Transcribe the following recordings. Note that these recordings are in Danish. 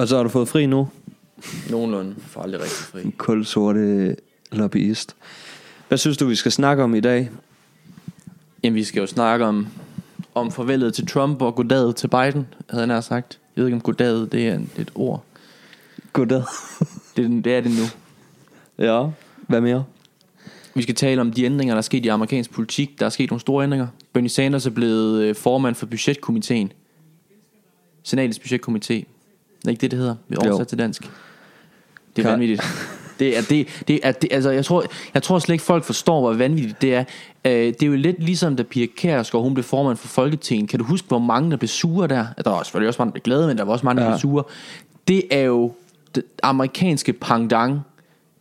Og så har du fået fri nu? Nogenlunde. For aldrig rigtig fri. Kulsorte lobbyist. Hvad synes du, vi skal snakke om i dag? Jamen, vi skal jo snakke om, om farvelet til Trump og goddaget til Biden, havde nær sagt. Jeg ved ikke, om goddaget det er en- et ord. Goddag. Det, er- det er det nu. Ja, hvad mere? Vi skal tale om de ændringer, der er sket i amerikansk politik. Der er sket nogle store ændringer. Bernie Sanders er blevet øh, formand for budgetkomiteen. Senatets budgetkomité. Er det ikke det, det hedder? Vi oversat til dansk. Det er Kan- vanvittigt. Det er, det, det er, det, altså jeg tror, jeg tror slet ikke folk forstår, hvor vanvittigt det er. Øh, det er jo lidt ligesom, da Pia Kjærsgaard, hun blev formand for Folketinget. Kan du huske, hvor mange der blev sure der? Der var selvfølgelig også mange, der blev glade, men der var også mange, der Ja. blev sure. Det er jo det amerikanske pangdang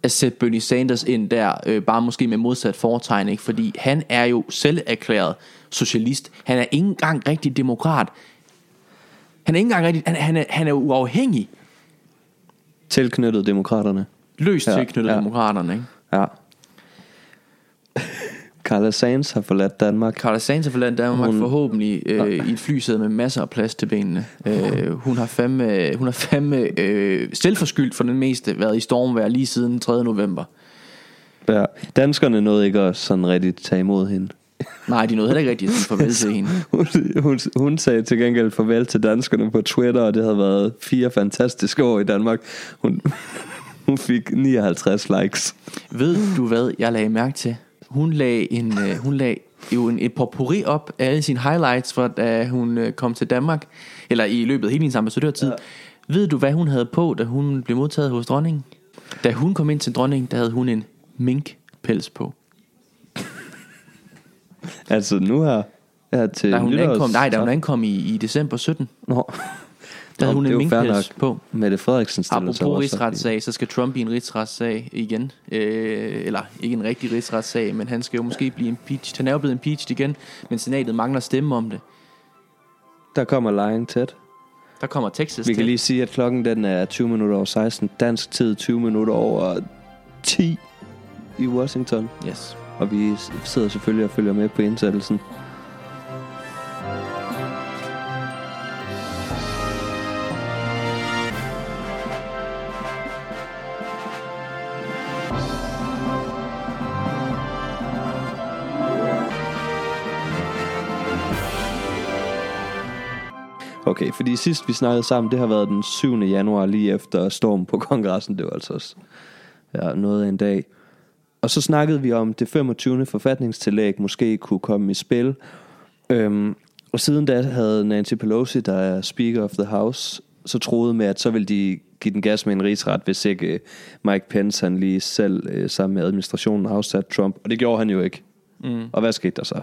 at sætte Bernie Sanders ind der, øh, bare måske med modsat foretegn, ikke? fordi han er jo selv erklæret socialist. Han er ikke engang rigtig demokrat. Han er ikke engang rigtig, han, han, er, han er uafhængig, Tilknyttet demokraterne. løst Ja, tilknyttet ja. demokraterne. Ikke? Ja. Carla Sands har forladt Danmark. Carla Sands er forladt Danmark Hun- forhåbentlig øh, i et flysæde med masser af plads til benene. Øh, hun har fandme, hun har fandme øh, selvforskyldt for den meste været i stormvejr lige siden 3. november. Ja. Danskerne nåede ikke at sådan rigtig tage imod hende. Nej, de nåede heller ikke rigtig at sige farvel til hende. Hun, hun, hun sagde til gengæld farvel til danskerne på Twitter, og det havde været fire fantastiske år i Danmark. Hun, hun fik 59 likes. Ved du hvad, jeg lagde mærke til? Hun lagde, en, øh, hun lagde jo en, et potpourri op af alle sine highlights, fra da hun øh, kom til Danmark. Eller i løbet af hele hendes ambassadørtid. Ja. Ved du, hvad hun havde på, da hun blev modtaget hos dronningen? Da hun kom ind til dronningen, der havde hun en minkpels på. Altså nu her, her til Da hun nytårs- ankom, nej, da hun ankom i, i december 17, Nå. der havde hun en minkpels på. Mette Frederiksen stiller sig Apropos rigsretssag, så skal Trump i en rigsretssag igen. Øh, eller ikke en rigtig rigsretssag, men han skal jo måske blive impeached. Han er jo blevet impeached igen, men senatet mangler stemme om det. Der kommer lying tæt. Der kommer Texas Vi kan til. lige sige, at klokken den er 20 minutter over 16. Dansk tid 20 minutter over 10 i Washington. Yes. Og vi sidder selvfølgelig og følger med på indsættelsen. Okay, fordi sidst vi snakkede sammen, det har været den 7. januar lige efter storm på kongressen. Det var altså også ja, noget af en dag. Og så snakkede vi om, det 25. forfatningstillæg måske kunne komme i spil. Øhm, og siden da havde Nancy Pelosi, der er Speaker of the House, så troede med, at så ville de give den gas med en rigsret, hvis ikke øh, Mike Pence han lige selv øh, sammen med administrationen afsatte Trump. Og det gjorde han jo ikke. Mm. Og hvad skete der så?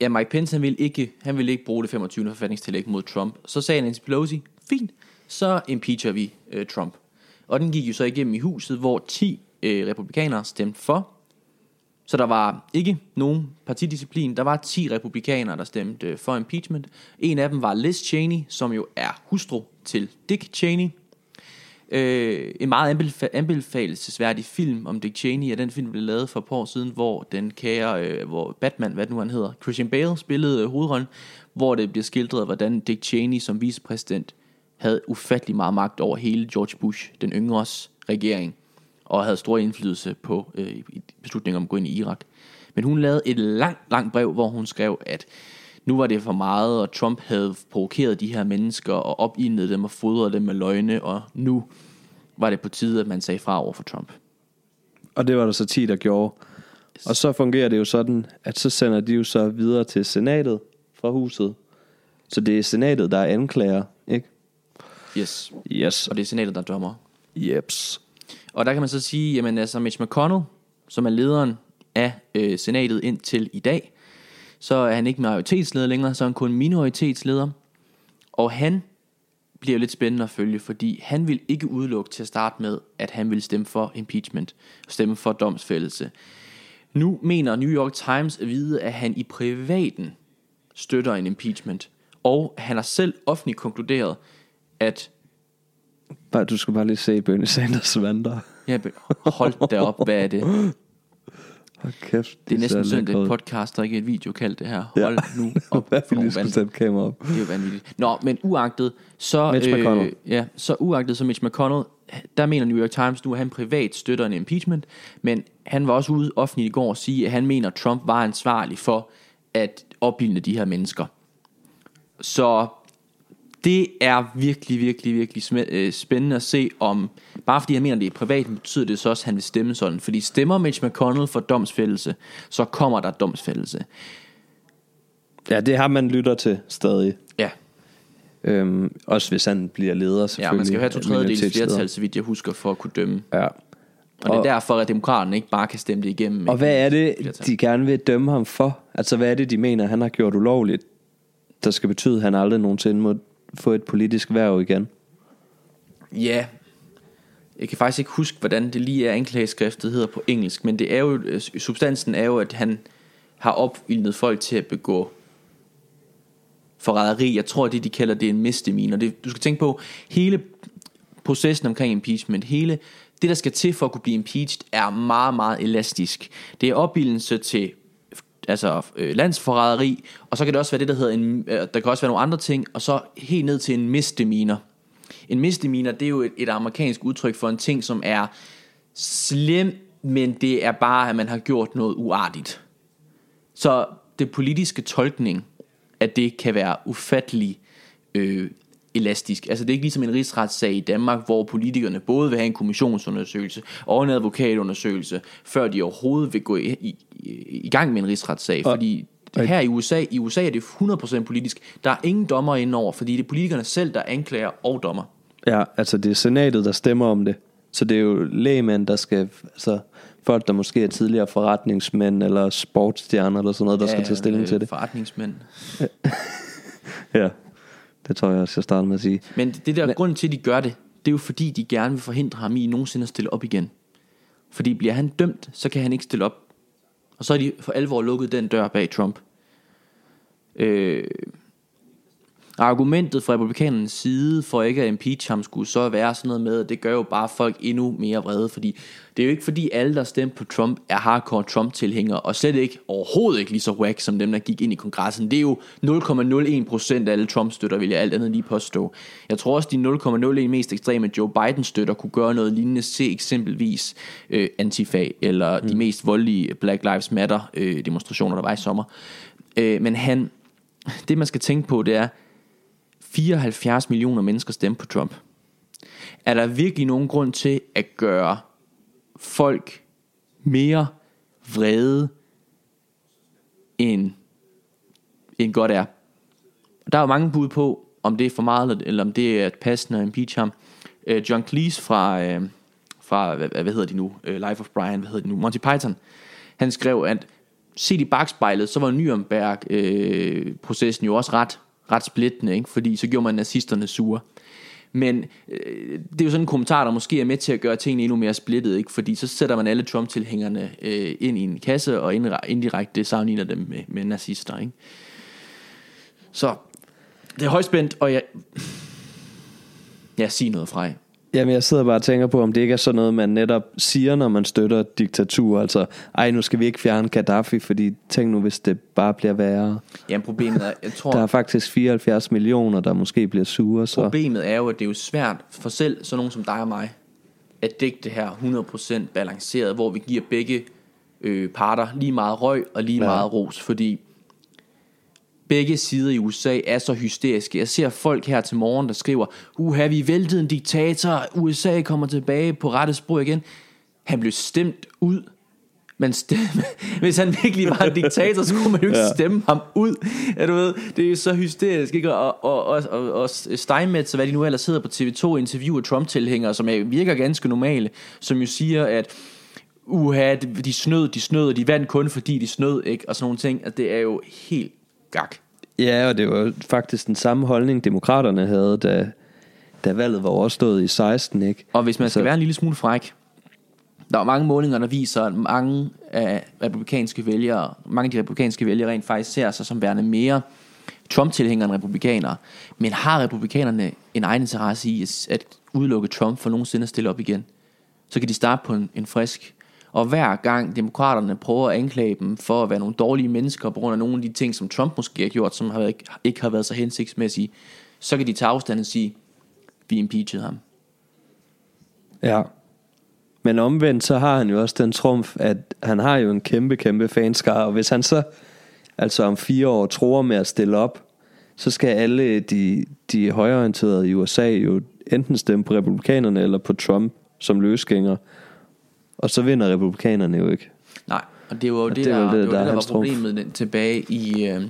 Ja, Mike Pence, han ville ikke, han ville ikke bruge det 25. forfatningstillæg mod Trump. Så sagde Nancy Pelosi, fint, så impeacher vi øh, Trump. Og den gik jo så igennem i huset, hvor 10 øh, republikanere stemte for. Så der var ikke nogen partidisciplin. Der var 10 republikanere, der stemte øh, for impeachment. En af dem var Liz Cheney, som jo er hustru til Dick Cheney. Øh, en meget anbefa- anbefalesværdig film om Dick Cheney og den film, blev lavet for et par år siden, hvor den kære, øh, hvor Batman, hvad nu han hedder, Christian Bale spillede øh, hovedrollen, hvor det bliver skildret, hvordan Dick Cheney som vicepræsident havde ufattelig meget magt over hele George Bush, den yngres regering, og havde stor indflydelse på øh, beslutningen om at gå ind i Irak. Men hun lavede et langt, langt brev, hvor hun skrev, at nu var det for meget, og Trump havde provokeret de her mennesker og opildnet dem og fodret dem med løgne, og nu var det på tide, at man sagde fra over for Trump. Og det var der så 10, der gjorde. Og så fungerer det jo sådan, at så sender de jo så videre til senatet fra huset. Så det er senatet, der er anklager, ikke? Yes. Yes. Og det er senatet, der dømmer. Jeps. Og der kan man så sige, jamen altså Mitch McConnell, som er lederen af øh, senatet indtil i dag, så er han ikke majoritetsleder længere, så er han kun minoritetsleder. Og han bliver lidt spændende at følge, fordi han vil ikke udelukke til at starte med, at han vil stemme for impeachment, stemme for domsfældelse. Nu mener New York Times at vide, at han i privaten støtter en impeachment, og han har selv offentligt konkluderet, at Bare, du skal bare lige se Bernie Sanders vandre. ja, hold da op, hvad er det? Hold kæft. Det er næsten sådan, det podcast, der ikke er et video kaldt det her. Ja. Hold nu op Hvad vi lige skulle sætte kamera op. Det er jo vanvittigt. Nå, men uagtet, så... Mitch McConnell. ja, så uagtet så Mitch McConnell, der mener New York Times nu, at han privat støtter en impeachment, men han var også ude offentligt i går og sige, at han mener, at Trump var ansvarlig for at opbilde de her mennesker. Så det er virkelig, virkelig, virkelig øh, spændende at se om, bare fordi han mener, det er privat, betyder det så også, at han vil stemme sådan. Fordi stemmer Mitch McConnell for domsfældelse, så kommer der domsfældelse. Ja, det har man lytter til stadig. Ja, Øhm, også hvis han bliver leder, selvfølgelig. ja man skal jo have to tredjedels flertal, så vidt jeg husker, for at kunne dømme. Ja. Og, og det er derfor, at demokraterne ikke bare kan stemme det igennem. Og hvad er det, Flertal. de gerne vil dømme ham for? Altså, hvad er det, de mener, han har gjort ulovligt, der skal betyde, at han aldrig nogensinde må få et politisk værv igen? Ja, jeg kan faktisk ikke huske, hvordan det lige er anklageskriftet hedder på engelsk, men det er jo, øh, substansen er jo, at han har opildnet folk til at begå forræderi. Jeg tror, det de kalder det er en misdemeanor. Det, du skal tænke på, hele processen omkring impeachment, hele det, der skal til for at kunne blive impeached, er meget, meget elastisk. Det er opbildelse til altså øh, landsforræderi, og så kan det også være det, der hedder en, øh, der kan også være nogle andre ting, og så helt ned til en misdemeanor. En misdemeanor, det er jo et, et amerikansk udtryk for en ting, som er slem, men det er bare, at man har gjort noget uartigt. Så det politiske tolkning at det kan være ufattelig øh, elastisk. Altså det er ikke ligesom en rigsretssag i Danmark, hvor politikerne både vil have en kommissionsundersøgelse og en advokatundersøgelse, før de overhovedet vil gå i, i, i gang med en rigsretssag. Og- Fordi og- her i USA, i USA er det 100% politisk. Der er ingen dommer indover, fordi det er politikerne selv, der anklager og dommer. Ja, altså det er senatet, der stemmer om det. Så det er jo lægemænd, der skal... Altså, folk, der måske er tidligere forretningsmænd eller sportsstjerner eller sådan noget, der skal tage stilling øh, til det. Forretningsmænd. Ja, det tror jeg jeg startede med at sige. Men det der grund til, at de gør det, det er jo fordi, de gerne vil forhindre ham i nogensinde at stille op igen. Fordi bliver han dømt, så kan han ikke stille op. Og så er de for alvor lukket den dør bag Trump. Øh, argumentet fra republikanernes side for ikke at impeach ham skulle så være sådan noget med, at det gør jo bare folk endnu mere vrede, fordi det er jo ikke fordi alle, der stemte på Trump, er hardcore Trump-tilhængere, og slet ikke, overhovedet ikke lige så whack som dem, der gik ind i kongressen. Det er jo 0,01% af alle Trump-støtter, vil jeg alt andet lige påstå. Jeg tror også, de 0,01 mest ekstreme Joe Biden-støtter kunne gøre noget lignende, se eksempelvis øh, Antifa, eller mm. de mest voldelige Black Lives Matter-demonstrationer, der var i sommer. Øh, men han, det man skal tænke på, det er, 74 millioner mennesker stemte på Trump. Er der virkelig nogen grund til at gøre folk mere vrede, end, end godt er? Der er jo mange bud på, om det er for meget, eller- om det er passende at impeach ham. Øh, John Cleese fra, øh, fra hvad, hvad hedder de nu? Øh, Life of Brian, hvad hedder de nu? Monty Python. Han skrev, at set i bagspejlet, så var Nürnberg-processen jo også ret, ret splittende, ikke? fordi så gjorde man nazisterne sure. Men øh, det er jo sådan en kommentar, der måske er med til at gøre tingene endnu mere splittet, ikke? fordi så sætter man alle Trump-tilhængerne øh, ind i en kasse, og indirekte sammenligner dem med, med nazister. Ikke? Så det er højspændt, og jeg... Ja, sig noget fra jer. Jamen, jeg sidder bare og tænker på, om det ikke er sådan noget, man netop siger, når man støtter diktatur. Altså, ej, nu skal vi ikke fjerne Gaddafi, fordi tænk nu, hvis det bare bliver værre. Jamen problemet er, jeg tror, Der er faktisk 74 millioner, der måske bliver sure, så... Problemet er jo, at det er jo svært for selv sådan nogen som dig og mig, at dække det her 100% balanceret, hvor vi giver begge øh, parter lige meget røg og lige ja. meget ros, fordi begge sider i USA er så hysteriske. Jeg ser folk her til morgen, der skriver, uha, vi væltede en diktator, USA kommer tilbage på rette spor igen. Han blev stemt ud. Men stemme, hvis han virkelig var en diktator, så kunne man jo ikke Ja. stemme ham ud. Ja, du ved, det er jo så hysterisk, ikke? Og, og, og, og, og Steinmetz, hvad de nu ellers sidder på TV2, interviewer Trump-tilhængere, som er, virker ganske normale, som jo siger, at uha, de snød, de snød, og de vandt kun fordi de snød, ikke? Og sådan nogle ting, at det er jo helt gak. Ja, og det var faktisk den samme holdning, demokraterne havde, da, da valget var overstået i 16, ikke? Og hvis man skal Altså- være en lille smule fræk, der er mange målinger, der viser, at mange af republikanske vælgere, mange af de republikanske vælgere rent faktisk ser sig som værende mere Trump-tilhængere end republikanere. Men har republikanerne en egen interesse i at- at udelukke Trump for nogensinde at stille op igen? Så kan de starte på en, en frisk. Og hver gang demokraterne prøver at anklage dem for at være nogle dårlige mennesker på grund af nogle af de ting, som Trump måske har gjort, som har, ikke, ikke har været så hensigtsmæssige, så kan de tage afstand og sige, vi impeachede ham. Ja. Men omvendt, så har han jo også den trumf, at han har jo en kæmpe, kæmpe fanskare, og hvis han så altså om fire år tror med at stille op, så skal alle de, de højorienterede i USA jo enten stemme på republikanerne eller på Trump som løsgænger. Og så vinder republikanerne jo ikke. Nej, og det var jo det, det det, er der, det, det, var der det, er der var problemet den- tilbage i, øh,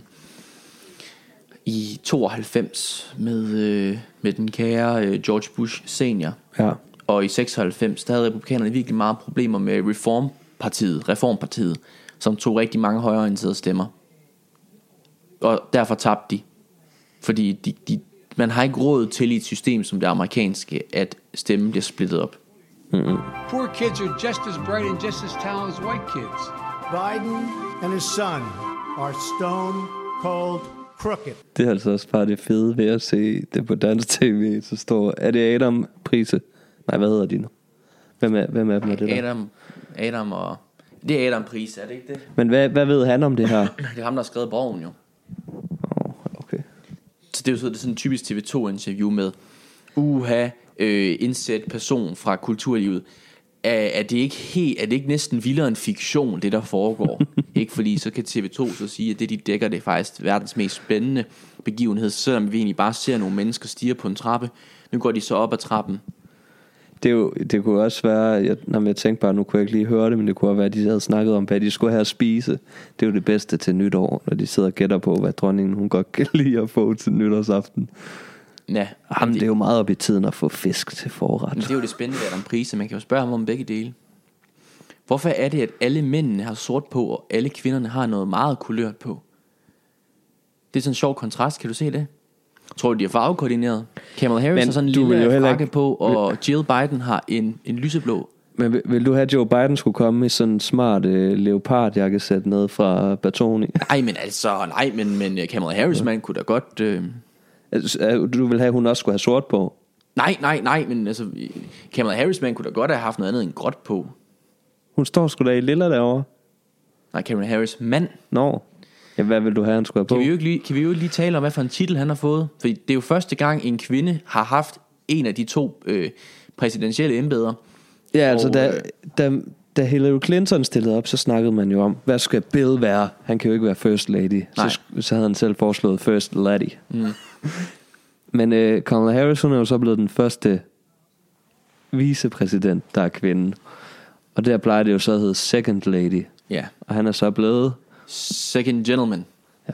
i 92 med, øh, med den kære øh, George Bush senior. Ja. Og i 96, der havde republikanerne virkelig meget problemer med Reformpartiet, Reformpartiet, som tog rigtig mange højreorienterede stemmer. Og derfor tabte de. Fordi de, de, man har ikke råd til i et system som det amerikanske, at stemmen bliver splittet op. Poor kids are just as bright and just as talented as white kids. Biden and his son are stone cold crooked. Det er altså også bare det fede ved at se det på dansk tv. Så står, er det Adam Prise? Nej, hvad hedder de nu? Hvem er, hvem er dem er det der? Adam, Adam og... Det er Adam Pris, er det ikke det? Men hvad, hvad ved han om det her? Det er ham, der har skrevet Borgen jo. Oh, okay. Så det er jo så det er sådan en typisk TV2-interview med uha, øh, indsæt person fra kulturlivet. Er, er, det ikke helt, er det ikke næsten vildere end fiktion, det der foregår? ikke fordi så kan TV2 så sige, at det de dækker, det er faktisk verdens mest spændende begivenhed, selvom vi egentlig bare ser nogle mennesker stige på en trappe. Nu går de så op ad trappen. Det, er jo, det kunne også være, jeg, når jeg tænkte bare, nu kunne jeg ikke lige høre det, men det kunne også være, at de havde snakket om, hvad de skulle have at spise. Det er jo det bedste til nytår, når de sidder og gætter på, hvad dronningen hun godt kan lide at få til nytårsaften. Ja, Jamen, det er jo meget op i tiden at få fisk til forret. Men det er jo det spændende ved Adam Prise. Man kan jo spørge ham om begge dele. Hvorfor er det, at alle mændene har sort på, og alle kvinderne har noget meget kulørt på? Det er sådan en sjov kontrast. Kan du se det? Tror du, de er farvekoordineret? Kamala Harris Men har sådan en jo lille heller frakke ikke- på, og Jill Biden har en, en lyseblå. Men vil, vil du have, at Joe Biden skulle komme i sådan en smart øh, leopardjakkesæt ned fra Batoni? Nej, men altså, nej, men, men øh, Kamala Harris, man kunne da godt... Øh... Altså, du vil have, at hun også skulle have sort på? Nej, nej, nej, men altså, Kamala Harris, man kunne da godt have haft noget andet end gråt på. Hun står sgu da i lilla derovre. Nej, Kamala Harris, mand. Nå. Ja, hvad vil du have, han skulle have på? Kan vi, jo ikke lige, kan vi jo ikke lige tale om, hvad for en titel han har fået? For det er jo første gang, en kvinde har haft en af de to øh, præsidentielle embeder. Ja, altså, Og, da, øh, da, da Hillary Clinton stillede op, så snakkede man jo om, hvad skal Bill være? Han kan jo ikke være first lady. Så, Nej. sk- så havde han selv foreslået first lady. Mm. Men øh, Kamala Harris, hun er jo så blevet den første vicepræsident, der er kvinde. Og der plejer det jo så at hedde second lady. Ja, Og han er så blevet... second gentleman.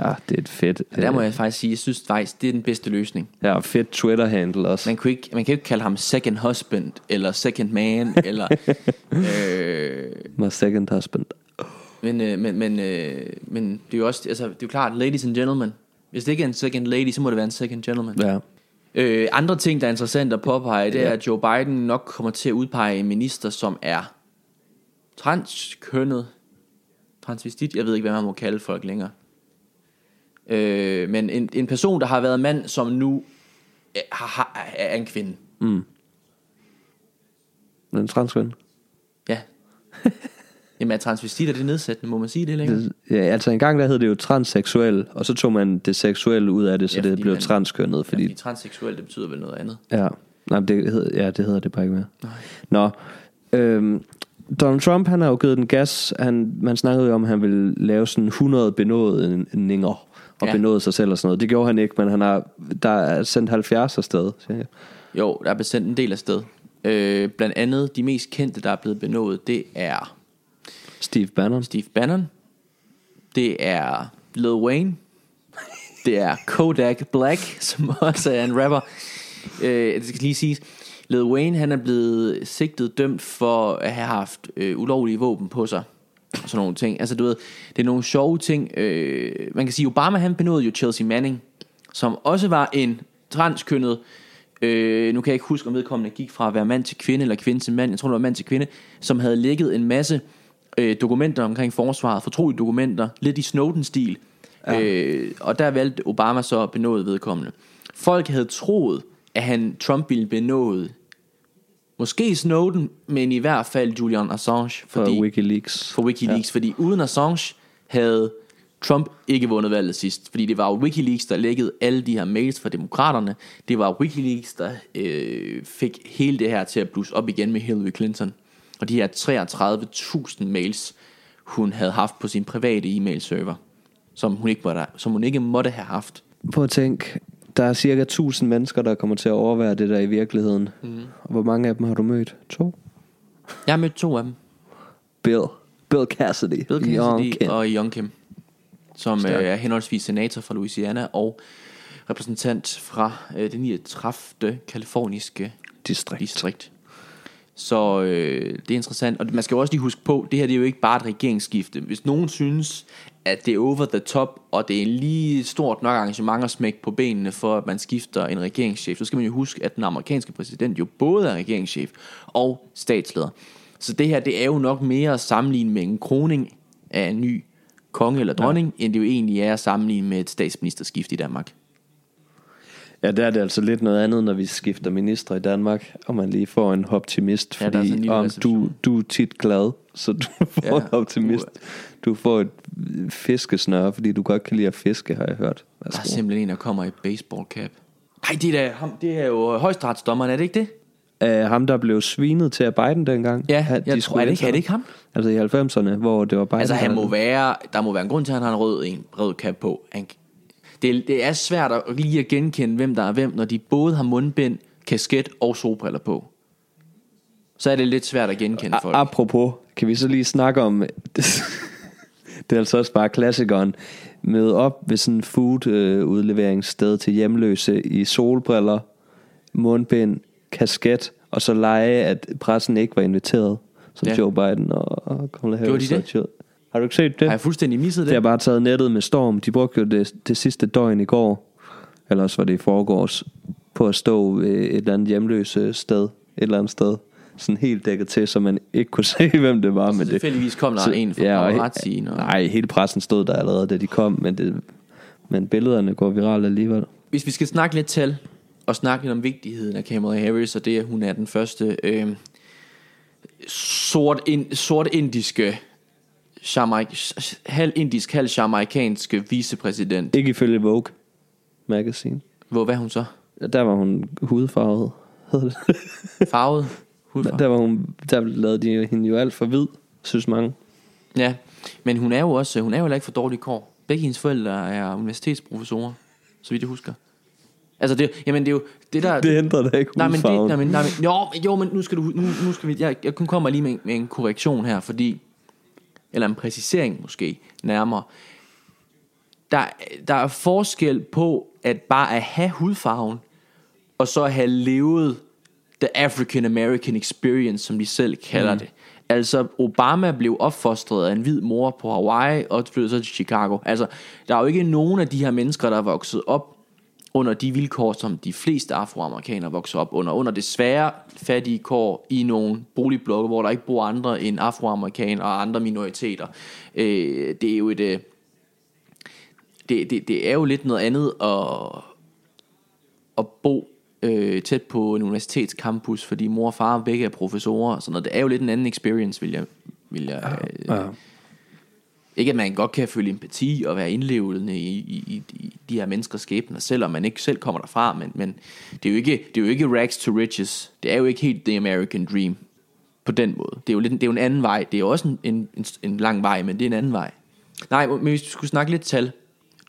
Ja, det er et fedt... Og der må øh, jeg faktisk sige, jeg synes faktisk, det er den bedste løsning. Ja, fedt Twitter-handle også. Man, kunne ikke, man kan jo ikke kalde ham second husband, eller second man, eller... Øh, My second husband. men, øh, men, men, øh, men det er jo også, altså, det er jo klart, ladies and gentlemen. Hvis det ikke er en second lady, så må det være en second gentleman. Ja. Øh, andre ting, der er interessant at påpege, det er, at Joe Biden nok kommer til at udpege en minister, som er transkønnet, transvestit, jeg ved ikke, hvad man må kalde folk længere. Øh, men en, en person, der har været mand, som nu er, har, er en kvinde. Den transkøn. Ja. Jamen er transvestit, er det nedsættende, må man sige det længere? Ja, altså en gang der hed det jo transseksuel, og så tog man det seksuelle ud af det, så Ja, det blev man- transkønnet, Fordi fordi... transseksuel, det betyder vel noget andet. Ja, nej, det hed, ja, det hedder det bare ikke mere. Nå, øhm, Donald Trump, han har jo givet den gas. Han, man snakkede jo om, at han ville lave sådan 100 benådninger og Ja. ja. benåde sig selv og sådan noget. Det gjorde han ikke, men han har, der er sendt 70 afsted. siger jeg. Jo, der er blevet sendt en del af sted. Øh, blandt andet de mest kendte, der er blevet benået, det er Steve Bannon. Steve Bannon. Det er Lil Wayne. Det er Kodak Black, som også er en rapper. Øh, det skal lige siges. Lil Wayne, han er blevet sigtet dømt for at have haft øh, ulovlige våben på sig. Og sådan nogle ting. Altså du ved, det er nogle sjove ting. Øh, man kan sige, Obama han benåede jo Chelsea Manning, som også var en transkønnet Øh, nu kan jeg ikke huske, om vedkommende gik fra at være mand til kvinde, eller kvinde til mand, jeg tror det var mand til kvinde, som havde ligget en masse øh, dokumenter omkring forsvaret, fortrolige dokumenter, lidt i Snowden-stil. Ja. Øh, og der valgte Obama så at benåde vedkommende. Folk havde troet, at han, Trump ville benåde Måske Snowden, men i hvert fald Julian Assange. For Fordi, Wikileaks. for Wikileaks, ja. fordi uden Assange havde Trump ikke vundet valget sidst. Fordi det var Wikileaks, der lækkede alle de her mails fra demokraterne. Det var Wikileaks, der øh, fik hele det her til at blusse op igen med Hillary Clinton. Og de her 33.000 mails, hun havde haft på sin private e-mail-server, som hun ikke måtte, som hun ikke måtte have haft. Prøv at tænke, der er cirka 1000 mennesker, der kommer til at overvære det der i virkeligheden. Mm. Og hvor mange af dem har du mødt? To? Jeg har mødt to af dem. Bill. Bill Cassidy. Bill Young Cassidy Ken. og Young Kim, som øh, Stærkt. er henholdsvis senator fra Louisiana og repræsentant fra øh, det 39. kaliforniske Distrikt. distrikt. Så øh, det er interessant. Og man skal jo også lige huske på, det her det er jo ikke bare et regeringsskifte. Hvis nogen synes, at det er over the top, og det er lige stort nok arrangement at smække på benene for, at man skifter en regeringschef, så skal man jo huske, at den amerikanske præsident jo både er regeringschef og statsleder. Så det her, det er jo nok mere at sammenligne med en kroning af en ny konge eller dronning, ja. end det jo egentlig er at sammenligne med et statsministerskift i Danmark. Ja, der er det altså lidt noget andet, når vi skifter minister i Danmark, og man lige får en optimist, Ja, fordi lille om du, du er tit glad, så du får Ja, ja, en optimist. du får et fiskesnøre, fordi du godt kan lide at fiske, har jeg hørt. Der er Værsgo. simpelthen en, der kommer i baseball cap. Nej, det er, da, ham, det er jo højstretsdommeren, er det ikke det? Uh, ham, der blev svinet til af Biden dengang. Ja, Han- jeg tror, er det, ikke, er det ikke ham? Altså i 90'erne, hvor det var Biden. Altså, han der- må være, der må være en grund til, at han har en rød, en rød cap på. Han, det, det er svært at lige at genkende, hvem der er hvem, når de både har mundbind, kasket og solbriller på. Så er det lidt svært at genkende folk. Apropos, kan vi så lige snakke om, det er altså også bare klassikeren, møde op ved sådan en food udleveringssted til hjemløse i solbriller, mundbind, kasket, og så lege, at pressen ikke var inviteret, som Ja. Joe Biden og, og Kamala Gjorde Harris. de og det? Har du ikke set det? Har jeg fuldstændig misset Det det? har bare taget nettet med storm. De brugte jo det, det sidste døgn i går, ellers var det i forgårs, på at stå ved et eller andet hjemløse sted, et eller andet sted, sådan helt dækket til, så man ikke kunne se, hvem det var. Men det, tilfældigvis kom der en fra he- paparazzi'en og- Nej, hele pressen stod der allerede, da de kom, men, det, men billederne går viralt alligevel. Hvis vi skal snakke lidt tal, og snakke lidt om vigtigheden af Kamala Harris, og det, at hun er den første øh, sort, ind, sort indiske, Jamaik- halv indisk, halv jamaikanske vicepræsident. Ikke ifølge Vogue magazine. Hvor hvad er hun så? Der var hun hudfarvet. Farvet? Der, Hudfarve? der, var hun, der lavede de hende jo alt for hvid, synes mange. Ja, men hun er jo også, hun er jo heller ikke for dårlig kår. Begge hendes forældre er universitetsprofessorer, så vidt jeg husker. Altså det, jamen det er jo det der... Det ændrer da ikke Nej, men det, nej, men, nej, men, jo, jo, men nu skal du, nu, nu skal vi, jeg, jeg kun kommer lige med, en- med en korrektion her, fordi, eller en præcisering måske nærmere. Der, der er forskel på at bare at have hudfarven, og så at have levet the African American experience, som de selv kalder mm. det. Altså, Obama blev opfostret af en hvid mor på Hawaii, og flyttede så til Chicago. Altså, der er jo ikke nogen af de her mennesker, der er vokset op under de vilkår, som de fleste afroamerikanere vokser op under. Under desværre fattige kår i nogle boligblokke, hvor der ikke bor andre end afroamerikanere og andre minoriteter. Øh, det er jo et... Øh, det, det, det er jo lidt noget andet at, at bo øh, tæt på en universitetscampus, fordi mor og far begge er professorer og sådan noget. Det er jo lidt en anden experience, vil jeg... Vil jeg øh, Ja ikke at man godt kan føle empati og være indlevende i, i, i, i de her menneskers skæbner, selvom man ikke selv kommer derfra, men, men det, er jo ikke, det er jo ikke rags to riches. Det er jo ikke helt the American dream på den måde. Det er jo, lidt, det er jo en anden vej. Det er jo også en, en, en, en lang vej, men det er en anden vej. Nej, men hvis vi skulle snakke lidt tal.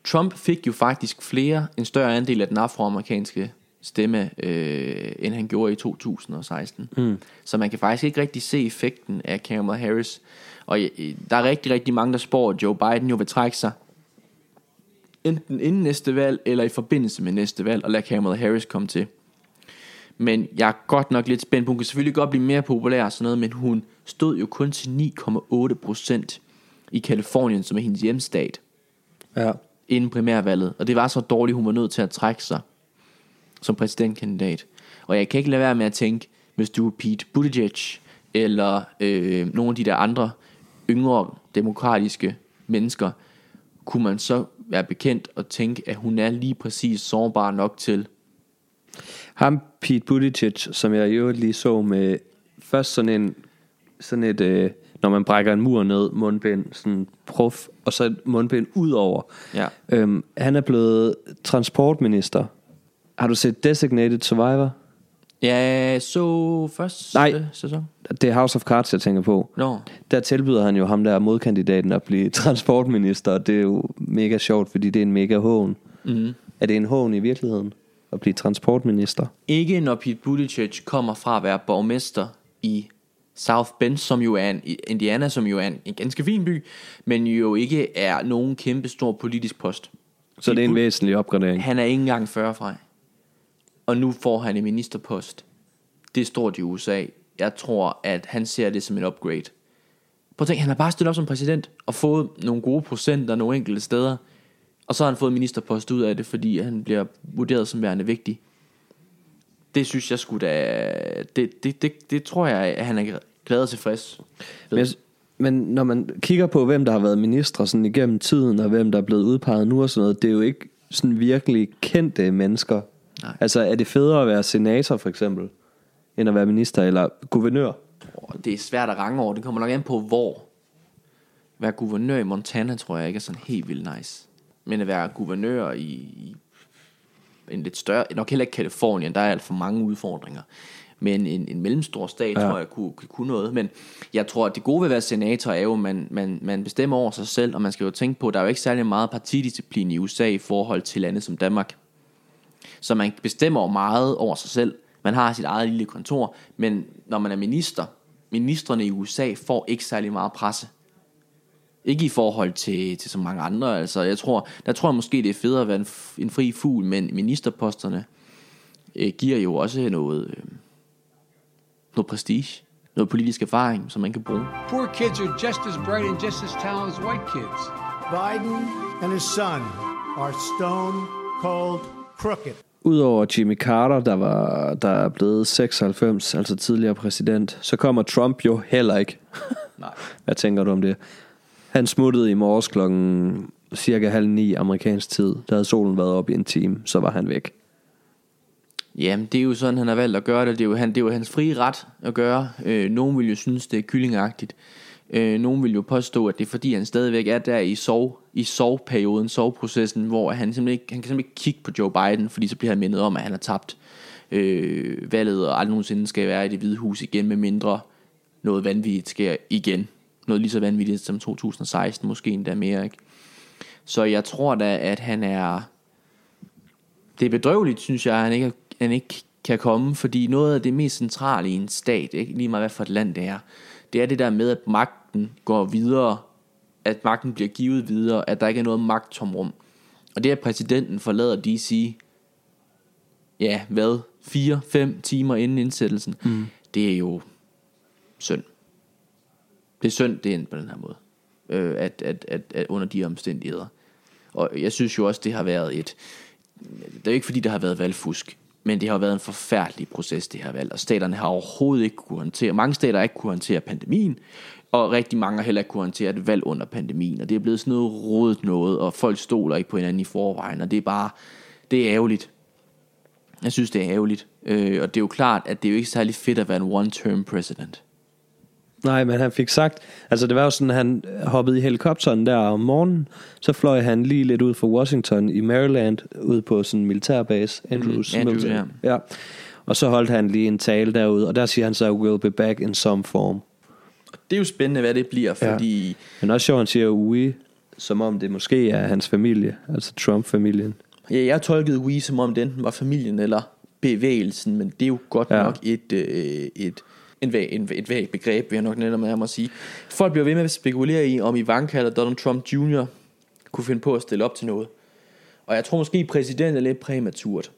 Trump fik jo faktisk flere, en større andel af den afroamerikanske stemme, øh, end han gjorde i 2016. Mm. Så man kan faktisk ikke rigtig se effekten af Kamala Harris. Og øh, der er rigtig, rigtig mange, der spår, at Joe Biden jo vil trække sig enten inden næste valg, eller i forbindelse med næste valg, og lade Kamala Harris komme til. Men jeg er godt nok lidt spændt på, hun kan selvfølgelig godt blive mere populær og sådan noget, men hun stod jo kun til 9,8 procent i Kalifornien, som er hendes hjemstat Ja. inden primærvalget. Og det var så dårligt, hun var nødt til at trække sig som præsidentkandidat. Og jeg kan ikke lade være med at tænke, hvis du er Pete Buttigieg, eller øh, nogle af de der andre yngre demokratiske mennesker, kunne man så være bekendt og tænke, at hun er lige præcis sårbar nok til. Ham, Pete Buttigieg, som jeg i øvrigt lige så med først sådan en, sådan et, øh, når man brækker en mur ned, mundbind, sådan prof, og så et mundbind ud over. Ja. Øhm, han er blevet transportminister. Har du set Designated Survivor? Jeg så første Nej. sæson. Det er House of Cards, jeg tænker på. Nå. Der tilbyder han jo ham der modkandidaten at blive transportminister, og det er jo mega sjovt, fordi det er en mega hån. Mm. Er det en hån i virkeligheden at blive transportminister? Ikke når Pete Buttigieg kommer fra at være borgmester i South Bend, som jo er en, i Indiana, som jo er en, en ganske fin by, men jo ikke er nogen kæmpe stor politisk post. Så det er en Pete væsentlig opgradering. Han er ikke engang 40 fra. Og nu får han en ministerpost. Det er stort i USA. Jeg tror, at han ser det som en upgrade. Prøv at tænke, han har bare stillet op som præsident og fået nogle gode procenter nogle enkelte steder. Og så har han fået ministerpost ud af det, fordi han bliver vurderet som værende vigtig. Det synes jeg skulle da... Det, det, det, det tror jeg, at han er glad og tilfreds. Men, jeg- men når man kigger på, hvem der har været ministre sådan igennem tiden, og hvem der er blevet udpeget nu og sådan noget, det er jo ikke sådan virkelig kendte mennesker. Nej. Altså, er det federe at være senator for eksempel, end at være minister eller guvernør? Det er svært at range over. Det kommer nok an på, hvor. Være guvernør i Montana, tror jeg ikke er sådan helt vildt nice. Men at være guvernør i, i en lidt større, nok heller ikke Kalifornien, der er alt for mange udfordringer. Men en, en mellemstor stat, ja. Tror jeg, kunne, kunne, kunne noget. Men jeg tror, at det gode ved at være senator er jo, at man, man, man bestemmer over sig selv, og man skal jo tænke på, at der er jo ikke særlig meget partidisciplin i USA i forhold til lande som Danmark. Så man bestemmer meget over sig selv. Man har sit eget lille kontor, men når man er minister, ministerne i USA får ikke særlig meget presse. Ikke i forhold til, til så mange andre. Altså, jeg tror, der tror jeg måske, det er federe at være en fri fugl, men ministerposterne øh, giver jo også noget, øh, noget prestige, noget politisk erfaring, som man kan bruge. Poor kids are just as bright and just as talented as white kids. Biden and his son are stone cold crooked. Udover Jimmy Carter, der, var, der er blevet 96, altså tidligere præsident, så kommer Trump jo heller ikke. Nej. Hvad tænker du om det? Han smuttede i morges klokken cirka halv ni amerikansk tid. Der havde solen været op i en time, så var han væk. Jamen, det er jo sådan, han har valgt at gøre det. Det er jo, han, det er jo hans frie ret at gøre. Øh, nogen vil jo synes, det er kyllingagtigt. Øh, nogen vil jo påstå, at det er fordi, han stadigvæk er der i, sov, i sovperioden, sovprocessen, hvor han simpelthen ikke, han kan simpelthen ikke kigge på Joe Biden, fordi så bliver han mindet om, at han har tabt øh, valget, og aldrig nogensinde skal være i det hvide hus igen, med mindre noget vanvittigt sker igen. Noget lige så vanvittigt som 2016, måske endda mere, ikke? Så jeg tror da, at han er det er bedrøveligt, synes jeg, at han ikke, han ikke kan komme, fordi noget af det mest centrale i en stat, ikke, lige meget hvad for et land det er, det er det der med, at magten går videre, at magten bliver givet videre, at der ikke er noget magttomrum. Og det, at præsidenten forlader DC, ja, hvad, 4-5 timer inden indsættelsen, mm. det er jo synd. Det er synd, det er på den her måde, øh, at, at, at, at under de omstændigheder. Og jeg synes jo også, det har været et, det er jo ikke fordi, der har været valgfusk, men det har været en forfærdelig proces, det her valg, og staterne har overhovedet ikke kunne håndtere, mange stater har ikke kunne håndtere pandemien, og rigtig mange har heller ikke kunne håndtere et valg under pandemien, og det er blevet sådan noget rodet noget, og folk stoler ikke på hinanden i forvejen, og det er bare, det er ærgerligt. Jeg synes, det er ærgerligt, øh, og det er jo klart, at det er jo ikke særlig fedt at være en one-term president. Nej, men han fik sagt, altså det var jo sådan, han hoppede i helikopteren der om morgenen, så fløj han lige lidt ud fra Washington i Maryland, ud på sådan en militærbase, Andrews. Mm, Andrews, militær- ja. Og så holdt han lige en tale derude, og der siger han så, we'll be back in some form. Det er jo spændende, hvad det bliver, Ja. fordi... Men også sjovt, han siger we, som om det måske er hans familie, altså Trump-familien. Ja, jeg tolkede We som om det enten var familien eller bevægelsen, men det er jo godt ja. Ja. nok et, øh, et, en væg, en, et væg begreb, vil jeg nok netop med at sige. Folk bliver ved med at spekulere i, om Ivanka eller Donald Trump Jr. kunne finde på at stille op til noget. Og jeg tror måske, præsident er lidt præmaturt.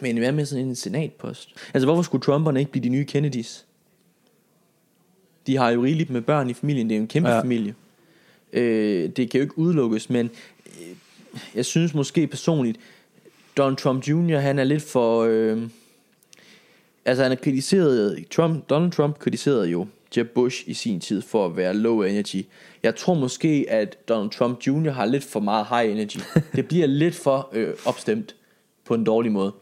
Men hvad med sådan en senatpost? Altså, hvorfor skulle Trumperne ikke blive de nye Kennedys? De har jo rigeligt med børn i familien. Det er jo en kæmpe. Ja. familie. Øh, det kan jo ikke udelukkes, men øh, jeg synes måske personligt, Donald Trump Jr., han er lidt for... Øh, altså han er kritiseret... Trump, Donald Trump kritiserede jo Jeb Bush i sin tid for at være low energy. Jeg tror måske, at Donald Trump Jr. har lidt for meget high energy. Det bliver lidt for øh, opstemt på en dårlig måde.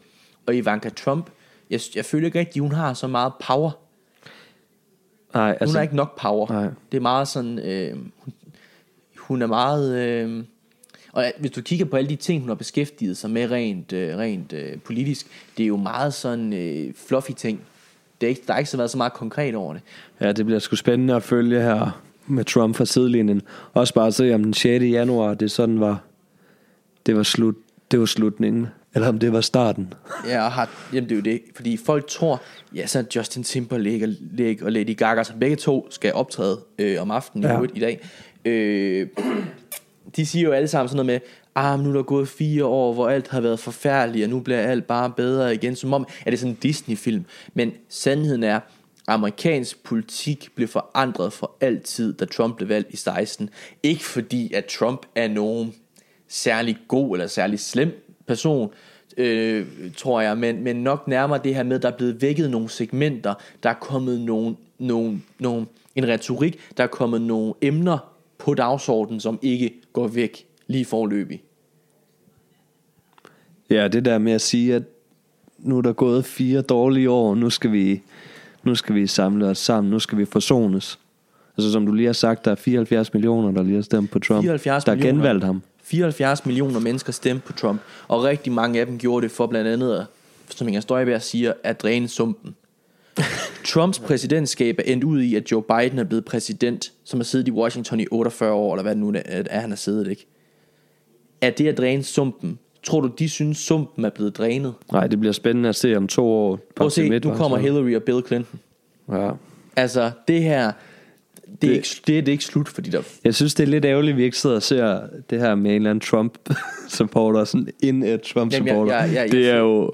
Og Ivanka Trump jeg, jeg føler ikke rigtigt, at hun har så meget power. Nej, Altså, hun har ikke nok power. Nej. Det er meget sådan, øh, hun, hun er meget... Øh, og hvis du kigger på alle de ting, hun har beskæftiget sig med rent, øh, rent øh, politisk, det er jo meget sådan øh, fluffy ting. Det er ikke, der er ikke så været så meget konkret over det. Ja, det bliver sgu spændende at følge her med Trump fra sidelinjen. Også bare at se, om den 6. januar, det sådan var, det var, slut, det var slutningen. Eller om det var starten. Ja, og har, jamen det er jo det, fordi folk tror, ja, så Justin Timberlake og, Lake og Lady Gaga, som begge to skal optræde øh, om aftenen ja. i, i dag. Øh, de siger jo alle sammen sådan noget med, ah, nu er der gået fire år, hvor alt har været forfærdeligt, og nu bliver alt bare bedre igen, som om, er det sådan en Disney-film. Men sandheden er, amerikansk politik blev forandret for altid, da Trump blev valgt i 16. Ikke fordi, at Trump er nogen særlig god eller særlig slem person, øh, tror jeg, men, men nok nærmere det her med, at der er blevet vækket nogle segmenter, der er kommet nogle, nogle, nogle, en retorik, der er kommet nogle emner på dagsordenen, som ikke går væk lige forløbig. Ja, det der med at sige, at nu er der gået fire dårlige år, nu skal vi, nu skal vi samle os sammen, nu skal vi forsones. Altså som du lige har sagt, der er 74 millioner, der lige har stemt på Trump. 74 der har millioner. genvalgt ham. 74 millioner mennesker stemte på Trump, og rigtig mange af dem gjorde det for blandt andet, som Inger Støjberg siger, at dræne sumpen. Trumps præsidentskab er endt ud i, at Joe Biden er blevet præsident, som har siddet i Washington i 48 år, eller hvad det nu er, han har siddet, ikke? Er det at dræne sumpen? Tror du, de synes, sumpen er blevet drænet? Nej, det bliver spændende at se om to år. Prøv at se, nu kommer Hillary og Bill Clinton. Ja. Altså, det her, det, det, er, ikke, det, er, det er ikke slut for de der... Jeg synes, det er lidt ærgerligt, at vi ikke sidder og ser det her med en eller anden Trump-supporter, sådan en af Trump-supporter. Jamen, jeg- jeg- jeg- det er jo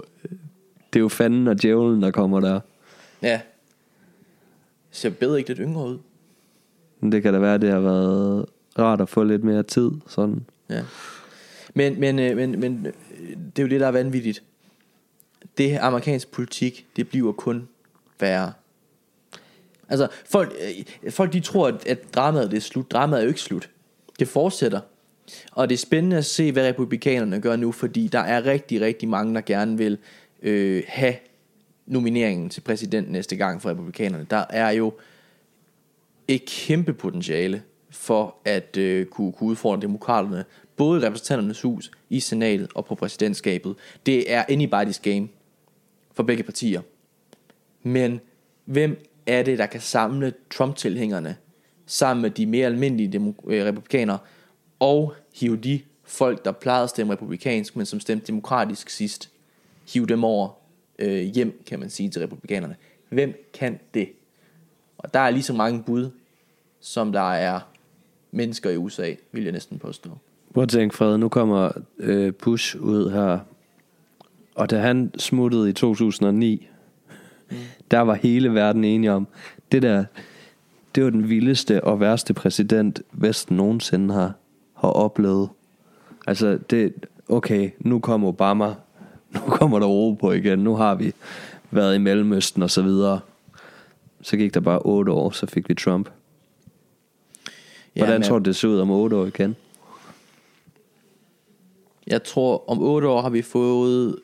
det er jo fanden og djævlen, der kommer der. Ja. Ser bedre ikke lidt yngre ud. Men det kan da være, det har været rart at få lidt mere tid. Sådan. Ja. Men, men, øh, men, men øh, det er jo det, der er vanvittigt. Det amerikansk politik, det bliver kun værre. Altså, folk, øh, folk de tror, at, at dramaet det er slut. Dramaet er jo ikke slut. Det fortsætter. Og det er spændende at se, hvad republikanerne gør nu, fordi der er rigtig, rigtig mange, der gerne vil øh, have nomineringen til præsident næste gang for republikanerne. Der er jo et kæmpe potentiale for at øh, kunne, kunne udfordre demokraterne, både i repræsentanternes hus, i senatet og på præsidentskabet. Det er anybody's game for begge partier. Men hvem er det, der kan samle Trump-tilhængerne sammen med de mere almindelige demok- øh, republikanere og hive de folk, der plejede at stemme republikansk, men som stemte demokratisk sidst, hive dem over øh, hjem, kan man sige, til republikanerne. Hvem kan det? Og der er lige så mange bud, som der er mennesker i USA, vil jeg næsten påstå. Prøv at tænke, Fred, nu kommer øh, Bush ud her. Og da han smuttede i 2009, mm. der var hele verden enige om, det der, det var den vildeste og værste præsident, Vesten nogensinde har, har oplevet. Altså, det, okay, nu kommer Obama, nu kommer der ro på igen, nu har vi været i Mellemøsten og så videre. Så gik der bare otte år, så fik vi Trump. Hvordan men tror du, det ser ud om otte år igen? Jeg tror, om otte år har vi fået...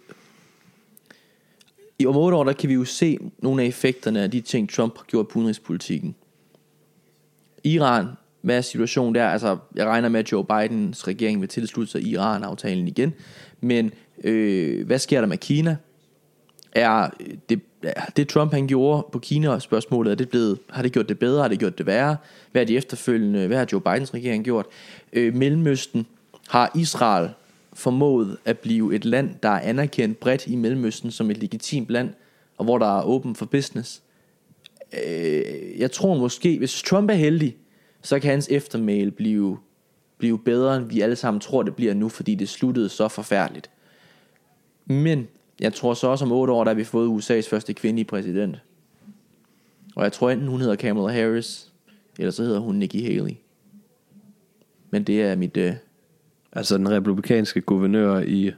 I om otte år, der kan vi jo se nogle af effekterne af de ting, Trump har gjort på udenrigspolitikken. Iran, hvad er situationen der? Altså, jeg regner med, at Joe Bidens regering vil tilslutte sig Iran-aftalen igen. Men øh, hvad sker der med Kina? Er øh, det, det Trump han gjorde på Kina-spørgsmålet, er det blevet, har det gjort det bedre, har det gjort det værre? Hvad er de efterfølgende, hvad har Joe Bidens regering gjort? Øh, Mellemøsten har Israel formået at blive et land, der er anerkendt bredt i Mellemøsten som et legitimt land, og hvor der er åben for business. Øh, jeg tror måske, hvis Trump er heldig, så kan hans eftermæl blive, blive bedre, end vi alle sammen tror, det bliver nu, fordi det sluttede så forfærdeligt. Men jeg tror så også om otte år, der har vi fået USA's første kvindelige præsident. Og jeg tror enten hun hedder Kamala Harris, eller så hedder hun Nikki Haley. Men det er mit... Øh, Altså den republikanske guvernør i...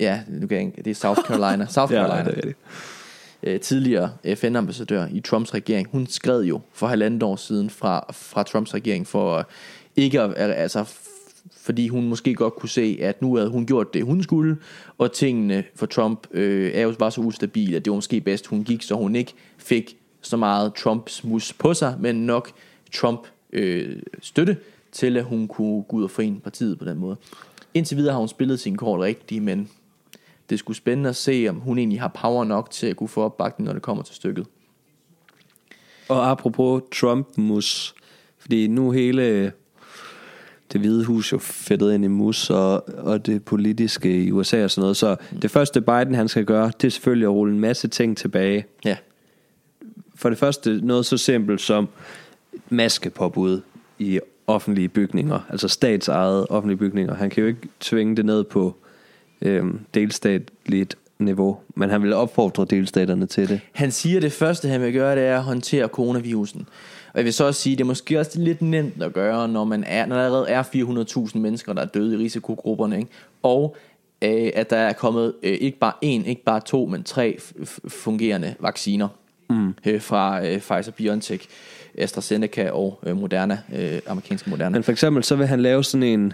ja, nu kan jeg, ikke- det er South Carolina. South Carolina. Ja, det er rigtigt. øh, tidligere FN-ambassadør i Trumps regering, hun skred jo for halvandet år siden fra, fra Trumps regering for ikke at, altså, fordi hun måske godt kunne se, at nu havde hun gjort det, hun skulle, og tingene for Trump øh, er jo bare så ustabile, at det var måske bedst, hun gik, så hun ikke fik så meget Trumps mus på sig, men nok Trump øh, støtte til, at hun kunne gå ud og forene partiet på den måde. Indtil videre har hun spillet sin kort rigtigt, men det skulle spændende at se, om hun egentlig har power nok til at kunne få opbakning, når det kommer til stykket. Og apropos Trump-mus, fordi nu hele det hvide hus jo fedtet ind i mus og, og det politiske i USA og sådan noget. Så det første Biden han skal gøre, det er selvfølgelig at rulle en masse ting tilbage. Ja, For det første noget så simpelt som maskepåbud i offentlige bygninger, altså statsejede offentlige bygninger. Han kan jo ikke tvinge det ned på øhm, delstatligt niveau, men han vil opfordre delstaterne til det. Han siger, at det første, han vil gøre, det er at håndtere coronavirusen. Og jeg vil så også sige, det er måske også lidt nemt at gøre, når, man er, når der allerede er 400.000 mennesker, der er døde i risikogrupperne. Ikke? Og øh, at der er kommet øh, ikke bare en, ikke bare to, men tre fungerende vacciner mm. øh, fra øh, Pfizer-BioNTech, AstraZeneca og øh, Moderna, øh, amerikanske Moderna. Men for eksempel så vil han lave sådan en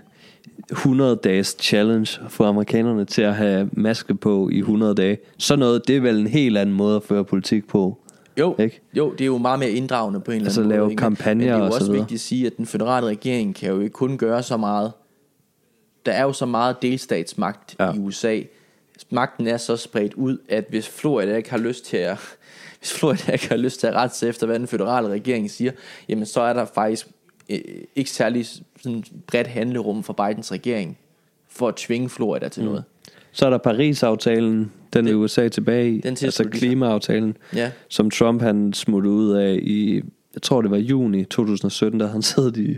100 dages challenge for amerikanerne til at have maske på i 100 dage. Så noget, det er vel en helt anden måde at føre politik på. Jo, Ikke? jo, det er jo meget mere inddragende på en eller Altså anden lave måde. ikke? kampagner Men det er jo og så også vigtigt at sige, at den føderale regering kan jo ikke kun gøre så meget. Der er jo så meget delstatsmagt Ja. ja. i USA. Magten er så spredt ud, at hvis Florida ikke har lyst til at hvis Florida ikke har lyst til at rette sig efter, hvad den føderale regering siger, jamen så er der faktisk øh, ikke særlig sådan bredt handlerum for Bidens regering for at tvinge Florida til mm. noget. Så er der Paris-aftalen, den er USA tilbage i, den altså klimaaftalen, Ja. som Trump han smuttede ud af i, jeg tror det var juni 2017, da han sad i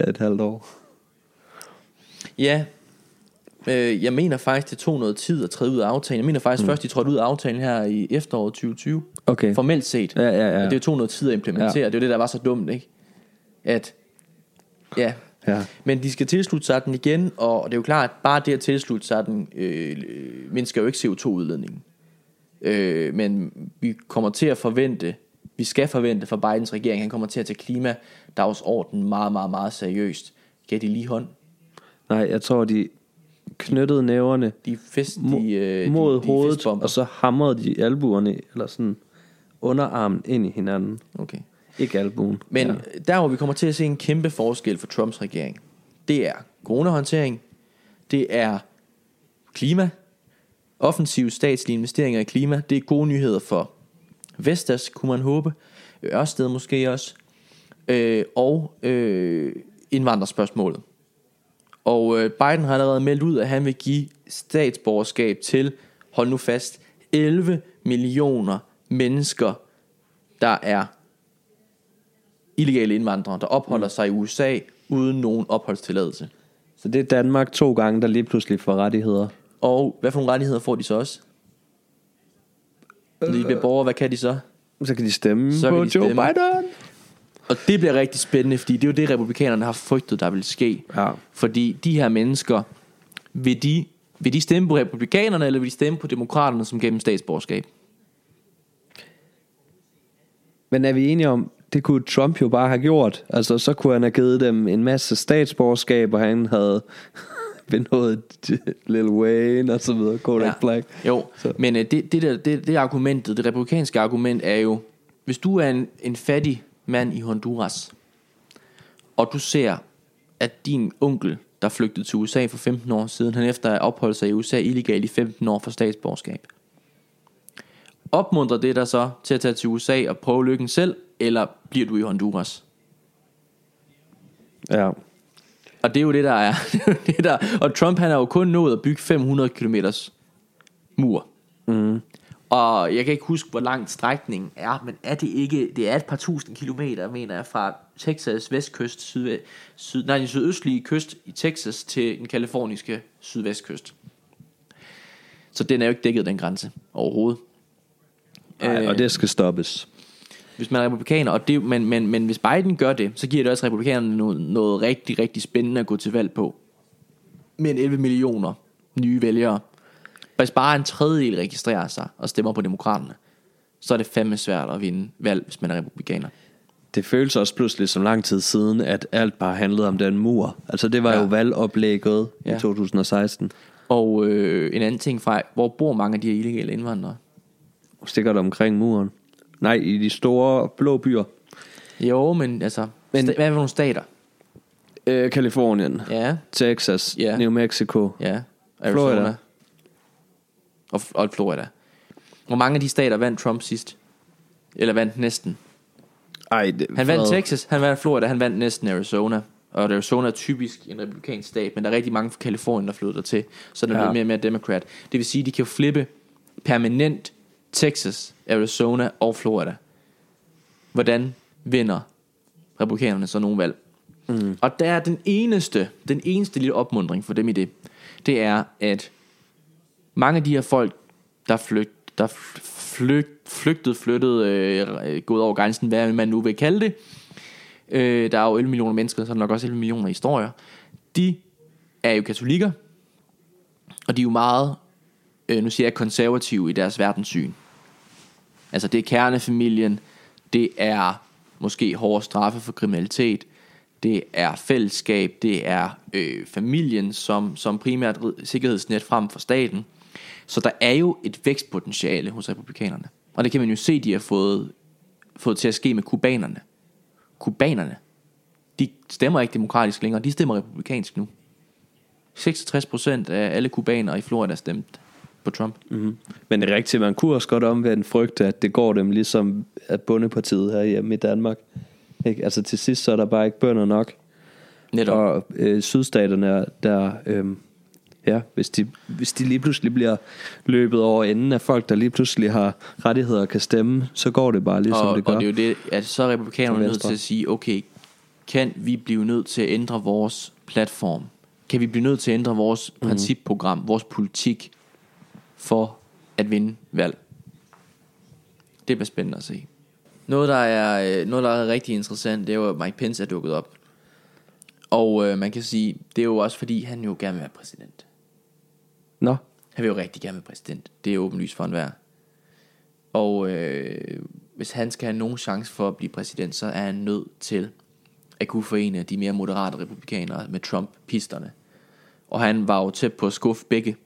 ja, et halvt år. Ja, øh, jeg mener faktisk, det tog noget tid at træde ud af aftalen. Jeg mener faktisk mm. først, de trådte ud af aftalen her i efteråret 2020. Okay. Formelt set. Ja, ja, ja. Men det tog noget tid at implementere. Ja. Det var det, der var så dumt, ikke? At, ja. Ja. Men de skal tilslutte sig den igen, og det er jo klart, at bare det at tilslutte sig den, øh, øh, mindsker jo ikke CO2-udledningen. Øh, men vi kommer til at forvente, vi skal forvente fra Bidens regering, han kommer til at tage klimadagsordenen meget, meget, meget seriøst. Gav de lige hånd? Nej, jeg tror de knyttede næverne De fest, de, øh, mod de, de hovedet, og så hamrede de albuerne, eller sådan underarmen ind i hinanden. Okay. Ikke albuen. Men ja. der hvor vi kommer til at se en kæmpe forskel for Trumps regering, det er coronahåndtering, det er klima, offensive statslige investeringer i klima, det er gode nyheder for Vestas, kunne man håbe, Ørsted måske også, øh, og øh, indvandrerspørgsmålet. Og øh, Biden har allerede meldt ud, at han vil give statsborgerskab til, hold nu fast, 11 millioner mennesker, der er illegale indvandrere, der opholder sig i USA uden nogen opholdstilladelse. Så det er Danmark to gange, der lige pludselig får rettigheder. Og hvad for nogle rettigheder får de så også? Når de bliver borgere, hvad kan de så? Så kan de stemme Så på de Joe stemme. Biden. Og det bliver rigtig spændende, fordi det er jo det, republikanerne har frygtet, der vil ske. Ja. Fordi de her mennesker, vil de, vil de stemme på republikanerne, eller vil de stemme på demokraterne, som gennem statsborgerskab? Men er vi enige om, det kunne Trump jo bare have gjort. Altså, så kunne han have givet dem en masse statsborgerskab, og han havde benået Lil Wayne og så videre. Kodak ja. Black. Jo, Så. men øh, det, det, der, det, det argumentet, det republikanske argument er jo, hvis du er en, en fattig mand i Honduras, og du ser, at din onkel, der flygtede til USA for 15 år siden, han efter at have opholdt sig i USA illegalt i 15 år for statsborgerskab. Opmuntrer det dig så til at tage til USA og prøve lykken selv, eller bliver du i Honduras? Ja. Og det er jo det, der er. det er der, og Trump han har jo kun nået at bygge 500 km mur. Mm. Og jeg kan ikke huske, hvor lang strækningen er, men er det ikke, det er et par tusind kilometer, mener jeg, fra Texas vestkyst, syd, syd, nej, den sydøstlige kyst i Texas til den kaliforniske sydvestkyst. Så den er jo ikke dækket, den grænse, overhovedet. Ej, Øh, og det skal stoppes. Hvis man er republikaner, og det, men, men, men hvis Biden gør det, så giver det også republikanerne noget, noget rigtig, rigtig spændende at gå til valg på. Med en 11 millioner nye vælgere. Hvis bare en tredjedel registrerer sig og stemmer på demokraterne, så er det fandme svært at vinde valg, hvis man er republikaner. Det føles også pludselig som lang tid siden, at alt bare handlede om den mur. Altså det var Ja. jo valgoplægget ja. I 2016. Og øh, en anden ting fra, hvor bor mange af de her illegale indvandrere? Sikkert omkring muren. Nej, i de store blå byer. Jo, men altså, Men- sta- hvad for nogle stater? Øh, Kalifornien, Ja, Texas, Ja. New Mexico. ja. Arizona. Florida. Og, og Florida. Hvor mange af de stater vandt Trump sidst? Eller vandt næsten? Ej, det, Han vandt Fred. Texas, han vandt Florida, han vandt næsten Arizona. Og Arizona er typisk en republikansk stat, men der er rigtig mange fra Kalifornien, der flytter til. Så der Ja. bliver mere og mere demokrat. Det vil sige, at de kan jo flippe permanent Texas, Arizona og Florida. Hvordan vinder republikanerne så nogle valg? Mm. Og der er den eneste, den eneste lille opmundring for dem i det, det er, at mange af de her folk, der flygt, der flygt, flygtet, flyttet, øh, gået over grænsen, hvad man nu vil kalde det, øh, der er jo 11 millioner mennesker, så er der nok også 11 millioner historier, de er jo katolikker, og de er jo meget, øh, nu siger jeg konservative i deres verdenssyn. Altså det er kernefamilien, det er måske hårde straffe for kriminalitet, det er fællesskab, det er øh, familien som, som primært sikkerhedsnet frem for staten. Så der er jo et vækstpotentiale hos republikanerne. Og det kan man jo se, de har fået, fået til at ske med kubanerne. Kubanerne, de stemmer ikke demokratisk længere, de stemmer republikansk nu. 66% af alle kubanere i Florida stemte på Trump. Mm. Men det er rigtigt, man kunne også godt omvendt frygte, at det går dem ligesom at bundepartiet her hjemme i Danmark. Ikke? Altså til sidst så er der bare ikke bønder nok. Netop. Og øh, sydstaterne er der, øh, ja, hvis de, hvis de lige pludselig bliver løbet over enden af folk, der lige pludselig har rettigheder og kan stemme, så går det bare ligesom og, det gør. og det er jo det, at så er republikanerne nødt til at sige, okay, kan vi blive nødt til at ændre vores platform? Kan vi blive nødt til at ændre vores mm. principprogram, vores politik, for at vinde valg? Det bliver spændende at se. Noget, der er, øh, noget, der er rigtig interessant, det er jo, at Mike Pence er dukket op. Og øh, man kan sige, det er jo også fordi, han jo gerne vil være præsident. Nå, Han vil jo rigtig gerne være præsident. Det er åbenlyst for enhver. Og øh, hvis han skal have nogen chance for at blive præsident, så er han nødt til at kunne forene de mere moderate republikanere med Trump-pisterne. Og han var jo tæt på at skuffe begge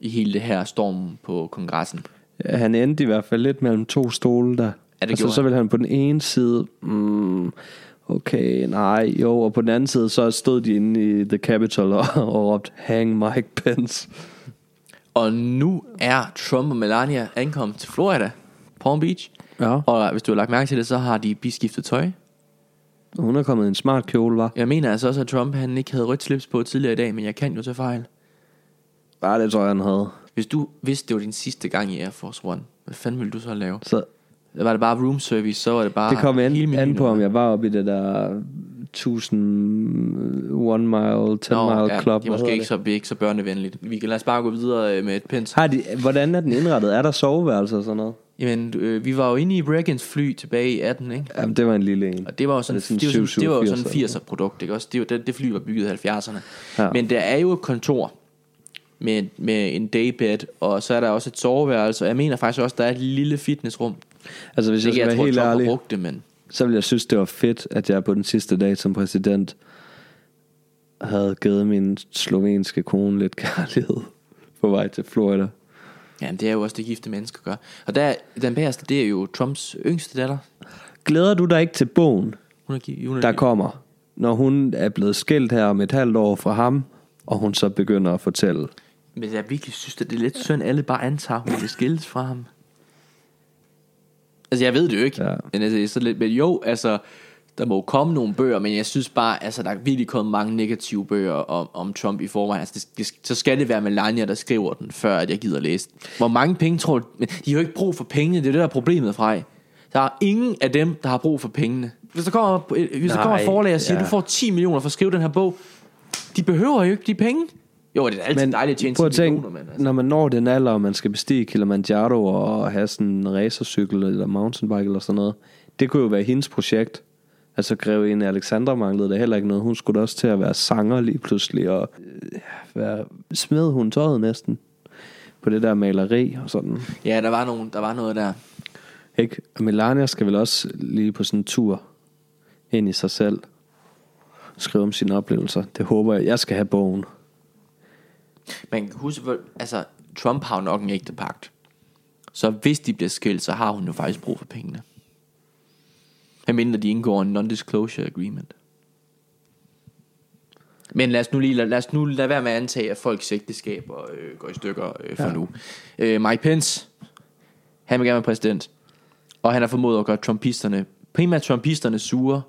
i hele det her storm på kongressen. Ja, han endte i hvert fald lidt mellem to stole der. Ja, det altså, så han. vil han på den ene side, mm, okay, nej, jo, og på den anden side, så stod de inde i The Capitol og, og råbte, hang Mike Pence. Og nu er Trump og Melania ankommet til Florida, Palm Beach. Ja. Og hvis du har lagt mærke til det, så har de beskiftet tøj. Hun er kommet i en smart kjole, var. Jeg mener altså også, at Trump han ikke havde rødt slips på tidligere i dag, men jeg kan jo tage fejl. Bare det tror jeg, han havde. Hvis du vidste, det var din sidste gang i Air Force One, hvad fanden ville du så lave? Så Var det bare room service, så var det bare det kom an, an på, om jeg var oppe i det der 1000 one mile, 10 Nå, mile ja, club. det er måske ikke så, det er ikke så børnevenligt. Vi kan lade os bare gå videre øh, med et pens. Har de, hvordan er den indrettet? Er der soveværelser og sådan noget? Jamen, øh, vi var jo inde i Reagans fly tilbage i 18, ikke? Jamen, det var en lille en. Og det var jo sådan, det det, var sådan, det var jo sådan 87 en 80'er produkt, ikke også? Det, det, det fly var bygget i 70'erne. Ja. Men der er jo et kontor med, med en daybed, og så er der også et soveværelse, og jeg mener faktisk også, der er et lille fitnessrum. Altså, hvis jeg Ikke, skal jeg være tror, helt ærlig, brugt det, men... så ville jeg synes, det var fedt, at jeg på den sidste dag som præsident havde givet min slovenske kone lidt kærlighed på vej til Florida. Ja, det er jo også det gifte mennesker gør. Og der, den bagerste, det er jo Trumps yngste datter. Glæder du dig ikke til bogen, Hun er, hun er der kommer, når hun er blevet skilt her om et halvt år fra ham, og hun så begynder at fortælle? Men jeg virkelig synes, at det er lidt synd, alle bare antager, hun vil skilles fra ham. Altså, jeg ved det jo ikke. Ja. Men, altså, så lidt, men jo, altså, der må jo komme nogle bøger, men jeg synes bare, altså, der er virkelig kommet mange negative bøger om, om Trump i forvejen. Altså, det, det, så skal det være Melania, der skriver den, før at jeg gider læse den. Hvor mange penge tror du? Men de har jo ikke brug for pengene, det er det, der er problemet fra. Der er ingen af dem, der har brug for pengene. Hvis der kommer, hvis der Nej, kommer et forlag og siger, ja. du får 10 millioner for at skrive den her bog, de behøver jo ikke de penge. Jo, det er altid Men dejligt at tjene 10 prøv at tænke, millioner, men altså. når man når den alder, og man skal bestige Kilimanjaro og have sådan en racercykel eller mountainbike eller sådan noget, det kunne jo være hendes projekt. Altså grevinde Alexandra manglede det heller ikke noget. Hun skulle også til at være sanger lige pludselig, og øh, være, smed hun tøjet næsten på det der maleri og sådan. Ja, der var, nogen, der var noget der. Ikke? Og Melania skal vel også lige på sådan en tur ind i sig selv. Skrive om sine oplevelser. Det håber jeg. Jeg skal have bogen. Man kan huske, altså, Trump har jo nok en ægte pagt. Så hvis de bliver skilt, så har hun jo faktisk brug for pengene. Medmindre de indgår en non-disclosure agreement. Men lad os nu lige lad, lad os nu lade være med at antage, at folks ægteskaber øh, går i stykker øh, for ja. nu. Øh, Mike Pence, han vil gerne være præsident. Og han har formået at gøre trumpisterne, primært trumpisterne sure,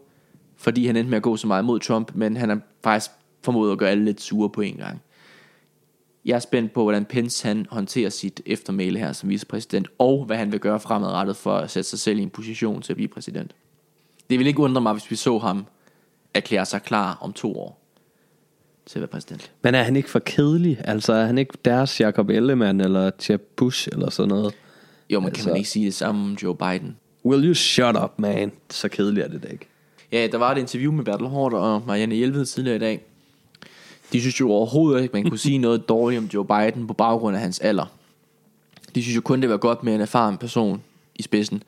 fordi han endte med at gå så meget mod Trump, men han har faktisk formået at gøre alle lidt sure på en gang. Jeg er spændt på, hvordan Pence han håndterer sit eftermæle her som vicepræsident, og hvad han vil gøre fremadrettet for at sætte sig selv i en position til at blive præsident. Det vil ikke undre mig, hvis vi så ham erklære sig klar om to år til at være præsident. Men er han ikke for kedelig? Altså er han ikke deres Jacob Ellemann eller Jeb Bush eller sådan noget? Jo, men altså, Altså- kan man ikke sige det samme om Joe Biden? Will you shut up, man? Så kedeligt er det da ikke. Ja, der var et interview med Bertel Hård og Marianne Hjelved tidligere i dag. De synes jo overhovedet ikke, man kunne sige noget dårligt om Joe Biden på baggrund af hans alder. De synes jo kun, det var godt med en erfaren person i spidsen.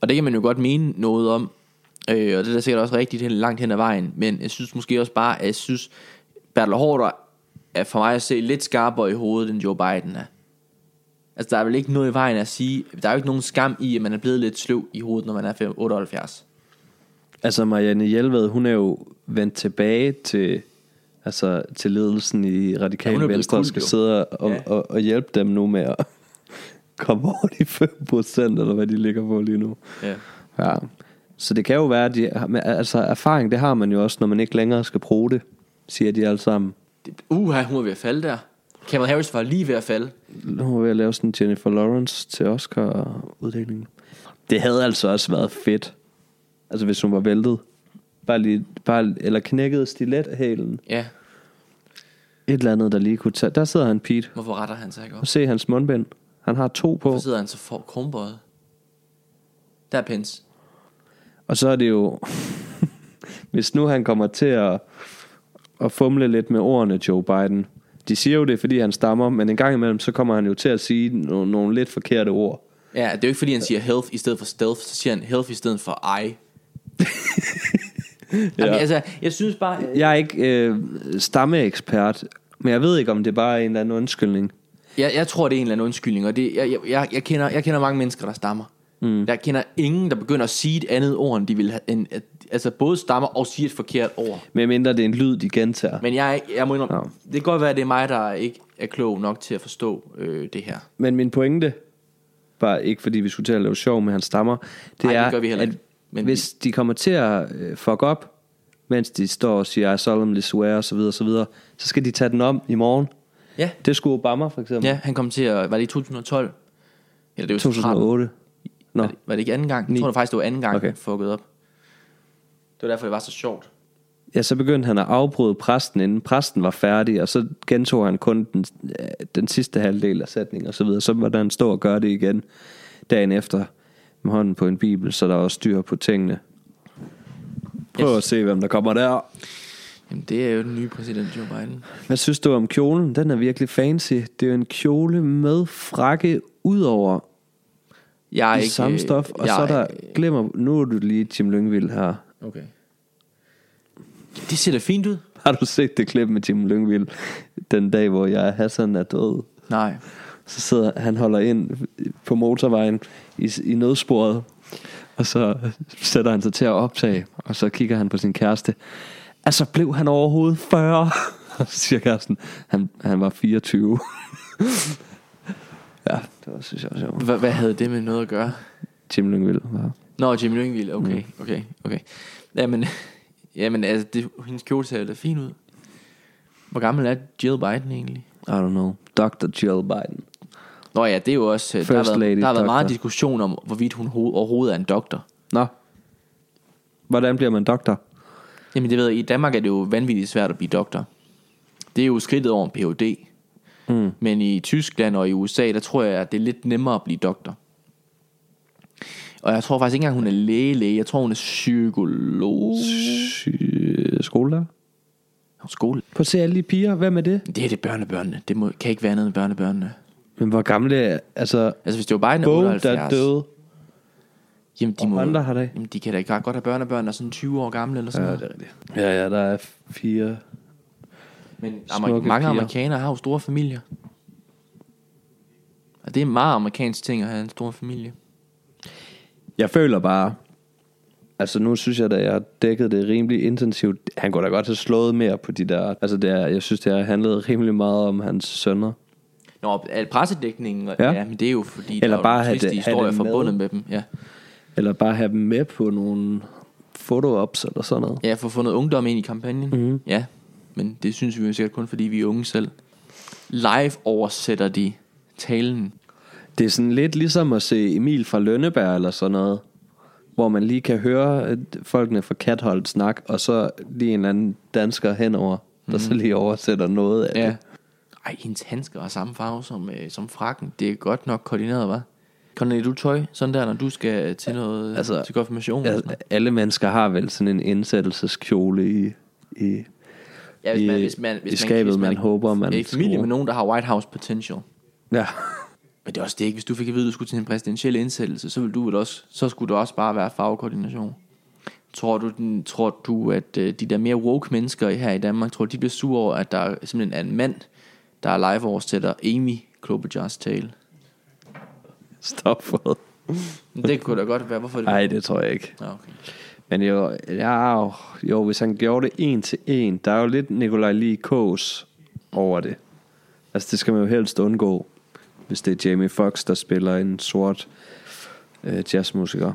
Og det kan man jo godt mene noget om. Øh, og det er da sikkert også rigtigt hen- langt hen ad vejen. Men jeg synes måske også bare, at jeg synes, Bertel Hård er for mig at se lidt skarpere i hovedet, end Joe Biden er. Altså, der er vel ikke noget i vejen at sige, der er jo ikke nogen skam i, at man er blevet lidt sløv i hovedet, når man er 5 78. Altså Marianne Hjelved, hun er jo vendt tilbage til, altså, til ledelsen i Radikale ja, Venstre kult, skal jo. sidde og, Ja. og, og hjælpe dem nu med at komme over de 5 procent, eller hvad de ligger på lige nu. Ja. Ja. Så det kan jo være, at de, altså erfaring, det har man jo også, når man ikke længere skal bruge det, siger de alle sammen. Uha, hun er ved at falde der. Kamala Harris var lige ved at falde. Nu er ved at lave sådan en Jennifer Lawrence til Oscar-uddelingen. Det havde altså også været fedt, altså hvis hun var væltet. Bare lige, bare, eller knækket stilethælen. Ja, Et eller andet, der lige kunne tage. Der sidder han, Pete. hvorfor retter han sig ikke op? Og se hans mundbind. Han har to på. Hvorfor sidder han så for krumbøjet? Der er Pence. Og så er det jo... hvis nu han kommer til at, at fumle lidt med ordene, Joe Biden. De siger jo det, fordi han stammer, men en gang imellem, så kommer han jo til at sige nogle, nogle lidt forkerte ord. Ja, det er jo ikke fordi han siger health i stedet for stealth, så siger han health i stedet for I. ja. Jamen, altså, jeg synes bare... Jeg er ikke øh, stammeekspert, men jeg ved ikke, om det bare er en eller anden undskyldning. Jeg, jeg tror, det er en eller anden undskyldning, og det, jeg, jeg, jeg, kender, jeg kender mange mennesker, der stammer. Mm. Jeg kender ingen, der begynder at sige et andet ord, end de vil have, end, at, altså både stammer og sige et forkert ord. Med mindre det er en lyd, de gentager. Men jeg, jeg må indrømme, Ja. det kan godt være, at det er mig, der ikke er klog nok til at forstå øh, det her. Men min pointe, bare ikke fordi vi skulle til at lave sjov med hans stammer, det det er, gør vi at. Men hvis de kommer til at øh, fuck op, mens de står og siger, I solemnly swear, og så videre, og så videre, så skal de tage den om i morgen. Ja, Det skulle Obama for eksempel. ja han kom til at... Var det i 2012? Eller det var 13. 2008. Nå, Var det, var det ikke anden gang? Jeg tror det faktisk, det var anden gang, okay. Han fuckede op. Det var derfor, det var så sjovt. ja, så begyndte han at afbryde præsten, inden præsten var færdig, og så gentog han kun den, øh, den sidste halvdel af sætningen, og så videre. Så måtte han stå og gøre det igen dagen efter, med hånden på en bibel, så der var styr på tingene. Prøv Yes. at se, hvem der kommer der. Jamen, det er jo den nye præsident, Joe Biden. Hvad synes du om kjolen? Den er virkelig fancy. Det er jo en kjole med frakke ud over Jeg er ikke... samme øh, stof. Og jeg så er der, er- glemmer, nu er du lige Jim Lyngvild her. Okay. Det ser da fint ud. Har du set det klip med Jim Lyngvild, den dag, hvor jeg Hassan er død? Nej. Så sidder han holder ind på motorvejen i, i nødsporet, og så sætter han sig til at optage, og så kigger han på sin kæreste. Altså, blev han overhovedet 40? Og så siger kæresten, han, han var 24. ja, det var, synes jeg også, sjovt. Hvad, hvad havde det med noget at gøre? Jim Lyngvild var. Nå, Jimmy Lyngvild. Okay, okay, okay. Jamen, jamen altså, det, hendes kjole ser da fint ud. Hvor gammel er Jill Biden egentlig? I don't know. Dr. Jill Biden. Nå ja, det er jo også... øh, Der har First været, lady der har været meget diskussion om, hvorvidt hun ho- overhovedet er en doktor. Nå. Hvordan bliver man doktor? Jamen det ved jeg, i Danmark er det jo vanvittigt svært at blive doktor. Det er jo skridtet over en Ph.D. Mm. Men i Tyskland og i USA, der tror jeg, at det er lidt nemmere at blive doktor. Og jeg tror faktisk ikke engang, hun er læge-læge. Jeg tror, hun er psykolog. Sy- skolelærer? På skole. At se alle de piger. Hvem er det? Det er det børnebørnene. Det må, kan ikke være andet end børnebørnene. Men hvor gamle er... Altså, Altså hvis det var Biden er Bo, 78. der døde. Jamen, de, må, andre har det. jamen, de kan da ikke godt have børnebørn, der er sådan 20 år gamle eller sådan Ja, noget. det er rigtigt. Ja, ja, der er fire. Men amer- mange piger. amerikanere har jo store familier. Og det er en meget amerikansk ting at have en stor familie. Jeg føler bare, altså nu synes jeg da, jeg har dækket det rimelig intensivt. Han kunne da godt have slået mere på de der, altså det er, jeg synes, det har handlet rimelig meget om hans sønner. Nå, al pressedækningen, ja. Ja. men det er jo fordi, Eller der er bare jo have have historier det med. forbundet med dem. Ja. Eller bare have dem med på nogle foto-ops eller sådan noget. ja, for at få noget ungdom ind i kampagnen. Mhm. Mm-hmm. Ja, men det synes vi jo sikkert kun, fordi vi er unge selv. Live oversætter de talen. Det er sådan lidt ligesom at se Emil fra Lønneberg eller sådan noget. Hvor man lige kan høre folkene fra Katholdt snak, og så lige en eller anden dansker henover, der så lige oversætter noget af Ja. det. Ej, hendes handsker er samme farve som, øh, som frakken. Det er godt nok koordineret, hva'? Koordinerer du tøj sådan der, når du skal til noget Altså, altså, til konfirmation? Noget? alle mennesker har vel sådan en indsættelseskjole i, i ja, hvis man, i- hvis man, hvis i skabet, hvis man håber, man er i familie med nogen, der har White House potential. ja. Men det er også det ikke. Hvis du fik at vide, at du skulle til en præsidentiel indsættelse, så, ville du også, så skulle det også bare være farvekoordination. Tror du, den, tror du at øh, de der mere woke mennesker her i Danmark, tror du, de bliver sure over, at der simpelthen er en mand, der er live oversætter Amy Klobuchar's tale? Stop for det. Kunne da godt være. Hvorfor det? Nej, det tror jeg ikke. Okay. Men jo, ja, jo, hvis han gjorde det en til en, der er jo lidt Nikolaj Lee Kås over det. Altså, det skal man jo helst undgå, hvis det er Jamie Foxx, der spiller en sort øh, jazzmusiker.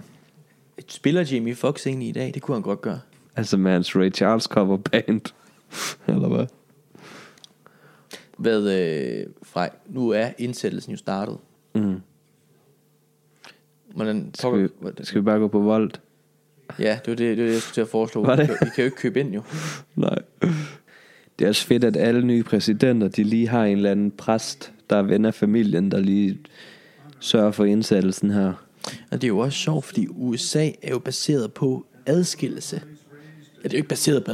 Spiller Jamie Foxx egentlig i dag? Det kunne han godt gøre. Altså med hans Ray Charles cover band. Eller hvad? Hvad, øh, Frej, nu er indsættelsen jo startet. Mm. Hvordan, Skal, vi, hvordan- skal vi bare gå på vold? Ja, det var det, det, var det jeg skulle til at foreslå. Var det? Vi kan, kan jo ikke købe ind jo. Nej. Det er også fedt, at alle nye præsidenter, de lige har en eller anden præst, der er ven af familien, der lige sørger for indsættelsen her. Og det er jo også sjovt, fordi USA er jo baseret på adskillelse. Det er jo ikke baseret på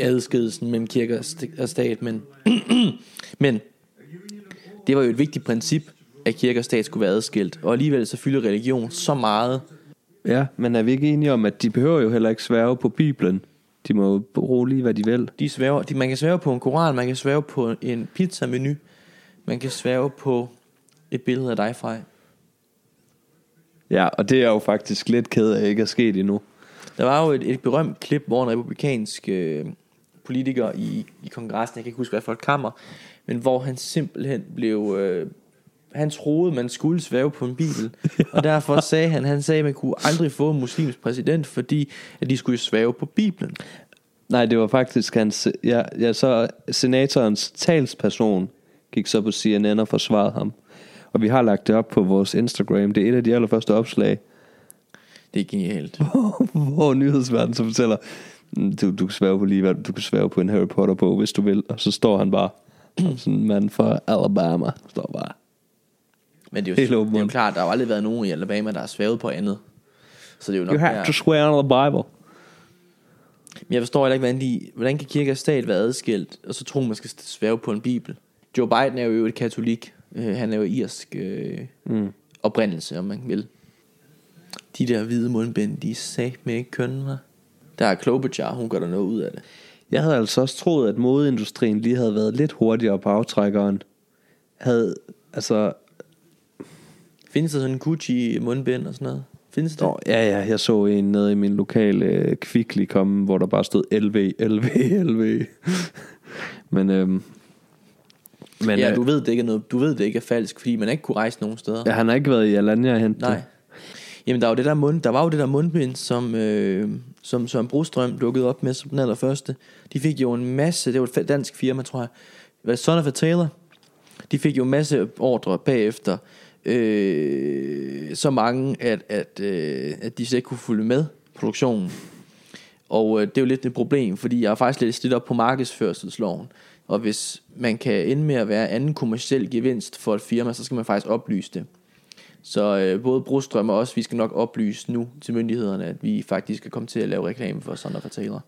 adskillelsen, mellem kirke og st- og stat, men, men det var jo et vigtigt princip, at kirke og stat skulle være adskilt. Og alligevel så fylder religion så meget. Ja, men er vi ikke enige om, at de behøver jo heller ikke sværge på Bibelen? De må jo bruge lige, hvad de vil. De sværger, de, man kan svæve på en koran, man kan svæve på en pizzamenu, man kan svæve på et billede af dig, Frej. Ja, og det er jo faktisk lidt ked af ikke er sket endnu. Der var jo et, et berømt klip, hvor en republikansk øh, politiker i, i kongressen, jeg kan ikke huske, hvad for et kammer, men hvor han simpelthen blev... Øh, han troede, man skulle svæve på en bibel, og derfor sagde han, han sagde, at man kunne aldrig få en muslimsk præsident, fordi at de skulle svæve på bibelen. Nej, det var faktisk hans... Ja, ja, så senatorens talsperson gik så på CNN og forsvarede ham. Og vi har lagt det op på vores Instagram. Det er et af de allerførste opslag, Det er genialt. hvor nyhedsverden så fortæller, "Mm, du, du kan svæve på lige hvad du kan svæve på en Harry Potter bog, hvis du vil. Og så står han bare, som sådan en mand fra Alabama, står bare. Men det er jo, det er jo klart, der har aldrig været nogen i Alabama, der har svævet på andet. Så det er jo nok You have der. to swear on the Bible. Men jeg forstår heller ikke, hvordan, de, hvordan kan kirke og stat være adskilt, og så tro, man skal svæve på en bibel. Joe Biden er jo et katolik. Øh, han er jo irsk øh, mm. oprindelse, om man vil. De der hvide mundbind, de er sagt med ikke kønne, hva'? Der er Klobuchar, hun gør der noget ud af det. Jeg havde altså også troet, at modeindustrien lige havde været lidt hurtigere på aftrækkeren. Havde, altså, Findes der sådan en Gucci mundbind og sådan noget? Findes det? Nå, ja, ja, jeg så en nede i min lokale øh, kvickly komme, hvor der bare stod LV, LV, LV. men, øhm, men ja, øh, du ved, det ikke er noget, du ved, det ikke er falsk, fordi man ikke kunne rejse nogen steder. ja, han har ikke været i Alanya og hente Nej. Jamen, der var, det der, mund, der var jo det der mundbind, som, øh, som Søren Brostrøm dukkede op med som den allerførste. De fik jo en masse, det var et dansk firma, tror jeg. Hvad Son of a Taylor? De fik jo en masse ordre bagefter. Øh, så mange, at, at, øh, at de slet ikke kunne følge med produktionen. Og øh, det er jo lidt et problem, fordi jeg har faktisk lidt stillet op på markedsførselsloven. Og hvis man kan ende med at være anden kommersiel gevinst for et firma, så skal man faktisk oplyse det. Så øh, både Brostrøm og os, vi skal nok oplyse nu til myndighederne, at vi faktisk skal komme til at lave reklame for sådan noget Taylor.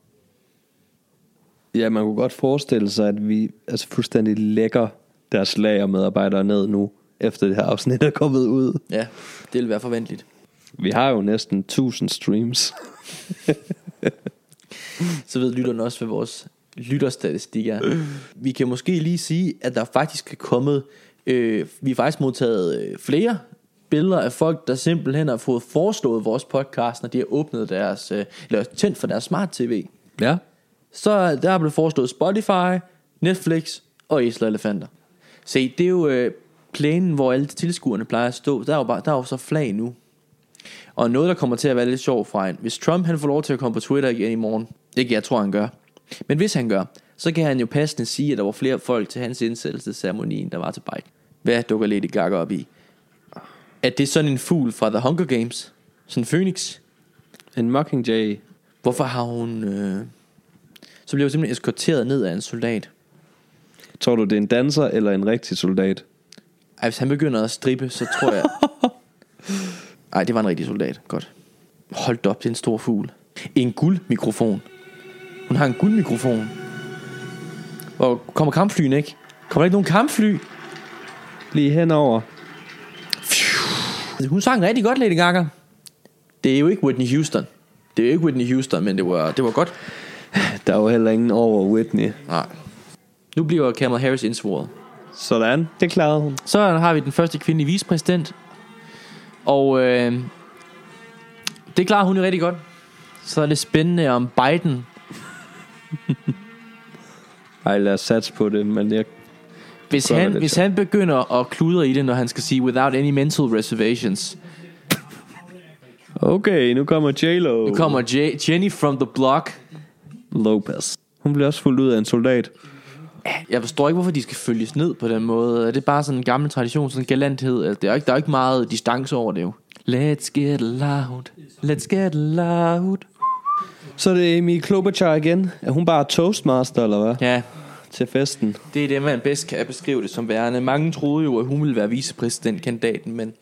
Ja, man kunne godt forestille sig, at vi altså fuldstændig lægger deres lagermedarbejdere ned nu, efter det her afsnit er kommet ud. Ja, det vil være forventeligt. Vi har jo næsten 1000 streams. så ved lytterne også, hvad vores lytterstatistik er. Vi kan måske lige sige, at der faktisk er kommet, øh, vi har faktisk modtaget øh, flere billeder af folk, der simpelthen har fået foreslået vores podcast, når de har åbnet deres, øh, eller tændt for deres smart tv. Ja. Så der er blevet foreslået Spotify, Netflix og Isla Elefanter. Se, det er jo øh, plænen, hvor alle tilskuerne plejer at stå. Der er, jo bare, der er jo så flag nu. Og noget, der kommer til at være lidt sjovt fra en. Hvis Trump han får lov til at komme på Twitter igen i morgen, det jeg tror, han gør. Men hvis han gør, så kan han jo passende sige, at der var flere folk til hans indsættelsesceremoni, end der var til Biden. Hvad dukker Lady Gaga op i? At det er sådan en fugl fra The Hunger Games? Sådan en phoenix? En Mockingjay. Hvorfor har hun... Øh... Så bliver hun simpelthen eskorteret ned af en soldat. Tror du, det er en danser eller en rigtig soldat? Ej, hvis han begynder at strippe, så tror jeg... Ej, det var en rigtig soldat. Godt. Hold op, det er en stor fugl. En guldmikrofon. Hun har en guldmikrofon. Og kommer kampflyene ikke? Kommer der ikke nogen kampfly? Lige henover. Hun sang rigtig godt, Lady Gaga. Det er jo ikke Whitney Houston. Det er jo ikke Whitney Houston, men det var, det var godt. Der er jo heller ingen over Whitney. Nej. Nu bliver Kamala Harris indsvoret. Sådan, det klarede hun. Så har vi den første kvindelige vicepræsident. Og øh, det klarer hun jo rigtig godt. Så er det spændende om Biden. Ej, lad os satse på det, men jeg... Hvis han, det hvis han begynder at kludre i det, når han skal sige without any mental reservations. Okay, nu kommer J-Lo. Nu kommer J- Jenny from the block. Lopez. Hun bliver også fuldt ud af en soldat. Jeg forstår ikke, hvorfor de skal følges ned på den måde. Er det bare sådan en gammel tradition, sådan en galanthed? Altså, Der er, ikke, der er ikke meget distance over det jo. Let's get loud. Let's get loud. Så er det Amy Klobuchar igen. Er hun bare toastmaster, eller hvad? Ja, Til festen. det er det, man bedst kan beskrive det som værende. Mange troede jo, at hun ville være vicepræsidentkandidaten, men,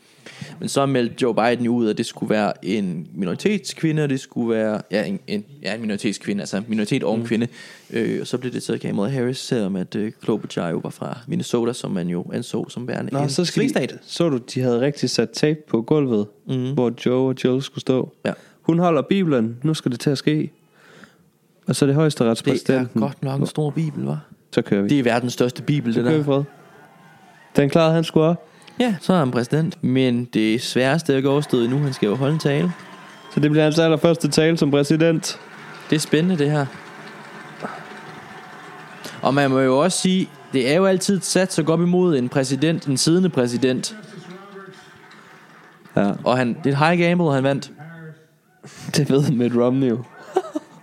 men så meldte Joe Biden jo ud, at det skulle være en minoritetskvinde, og det skulle være ja, en, en, ja, en minoritetskvinde, altså en minoritet og en mm. kvinde. Øh, og så blev det så Kamala Harris, selvom at øh, Klobuchar jo var fra Minnesota, som man jo anså som værende Nå, en så skal de, så du, de havde rigtig sat tape på gulvet, mm. hvor Joe og Jill skulle stå. Ja. Hun holder Bibelen. Nu skal det til at ske. Og så er det Det er højesteretspræsidenten. godt nok en stor bibel, var. Så kører vi. Det er verdens største bibel, så det kører vi der. fred. Den klarede han sgu op. Ja, så er han præsident. Men det sværeste er ikke overstået endnu. Han skal jo holde en tale. Så det bliver hans allerførste tale som præsident. Det er spændende, det her. Og man må jo også sige, det er jo altid sat så godt imod en præsident, en siddende præsident. Ja, Og han, det er et high gamble, han vandt. det ved Mitt Romney jo.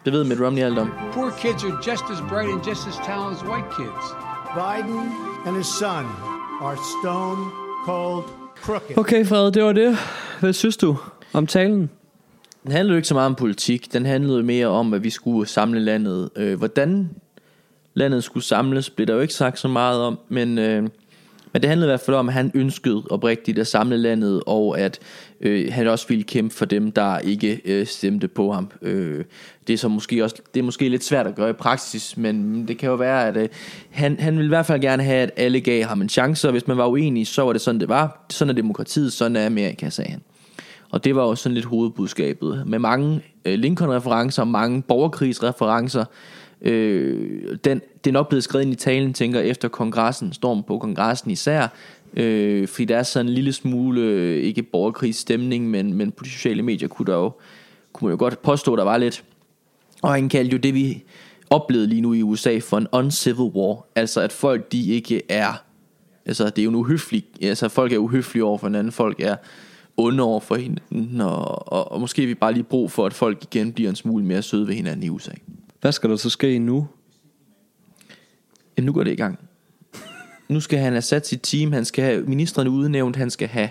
Det ved Mitt Romney alt om. Poor kids are just as bright and just as talented as white kids. Biden and his son are stone cold crooked. Okay, Fred, det var det. Hvad synes du om talen? Den handlede jo ikke så meget om politik. Den handlede mere om, at vi skulle samle landet. Øh, hvordan landet skulle samles, blev der jo ikke sagt så meget om. Men, øh, men det handlede i hvert fald om, at han ønskede oprigtigt at samle landet, og at øh, han også ville kæmpe for dem, der ikke øh, stemte på ham. Øh, det er så måske også det er måske lidt svært at gøre i praksis, men det kan jo være, at øh, han, han ville i hvert fald gerne have, at alle gav ham en chance, og hvis man var uenig, så var det sådan, det var. Sådan er demokratiet, sådan er Amerika, sagde han. Og det var jo sådan lidt hovedbudskabet. Med mange øh, Lincoln-referencer, mange borgerkrigsreferencer. Øh, den, det er nok blevet skrevet ind i talen, tænker efter kongressen, storm på kongressen især. Øh, fordi der er sådan en lille smule, øh, ikke borgerkrigsstemning, men, men på de sociale medier kunne, der jo, kunne man jo godt påstå, der var lidt. Og han kaldte jo det, vi oplevede lige nu i USA, for en uncivil war. Altså at folk, de ikke er Altså, det er jo en uhøflig... Altså, folk er uhøflige over for hinanden. Folk er onde over for hinanden. Og, og, og måske vi bare lige brug for, at folk igen bliver en smule mere søde ved hinanden i USA. Hvad skal der så ske nu? Jamen, nu går det i gang. Nu skal han have sat sit team. Han skal have ministerne udnævnt. Han skal have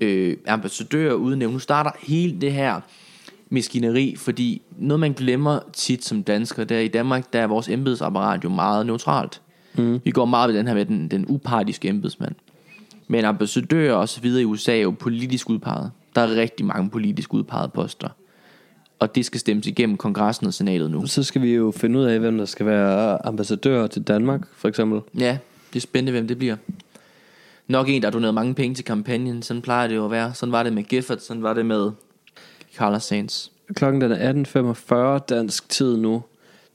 øh, ambassadører udnævnt. Nu starter hele det her maskineri, fordi noget man glemmer tit som dansker, der i Danmark, der er vores embedsapparat jo meget neutralt. Mm. Vi går meget ved den her med den, den upartiske embedsmand. Men ambassadører og så videre i USA er jo politisk udpeget. Der er rigtig mange politisk udpegede poster. Og det skal stemmes igennem kongressen og senatet nu. Så skal vi jo finde ud af, hvem der skal være ambassadør til Danmark, for eksempel. Ja, det er spændende, hvem det bliver. Nok en, der har doneret mange penge til kampagnen. Sådan plejer det jo at være. Sådan var det med Gifford, sådan var det med Carlos Sainz. Klokken den er 18.45 dansk tid nu.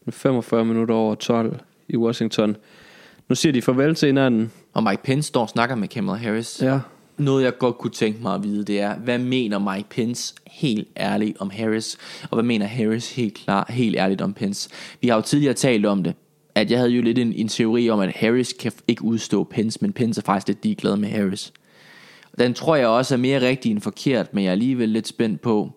Den er 45 minutter over 12 i Washington. Nu siger de farvel til hinanden. Og Mike Pence står og snakker med Kamala Harris. Ja. Noget jeg godt kunne tænke mig at vide, det er, hvad mener Mike Pence helt ærligt om Harris? Og hvad mener Harris helt klar, helt ærligt om Pence? Vi har jo tidligere talt om det, at jeg havde jo lidt en, en teori om, at Harris kan ikke udstå Pence, men Pence er faktisk lidt ligeglad med Harris. Den tror jeg også er mere rigtig end forkert, men jeg er alligevel lidt spændt på.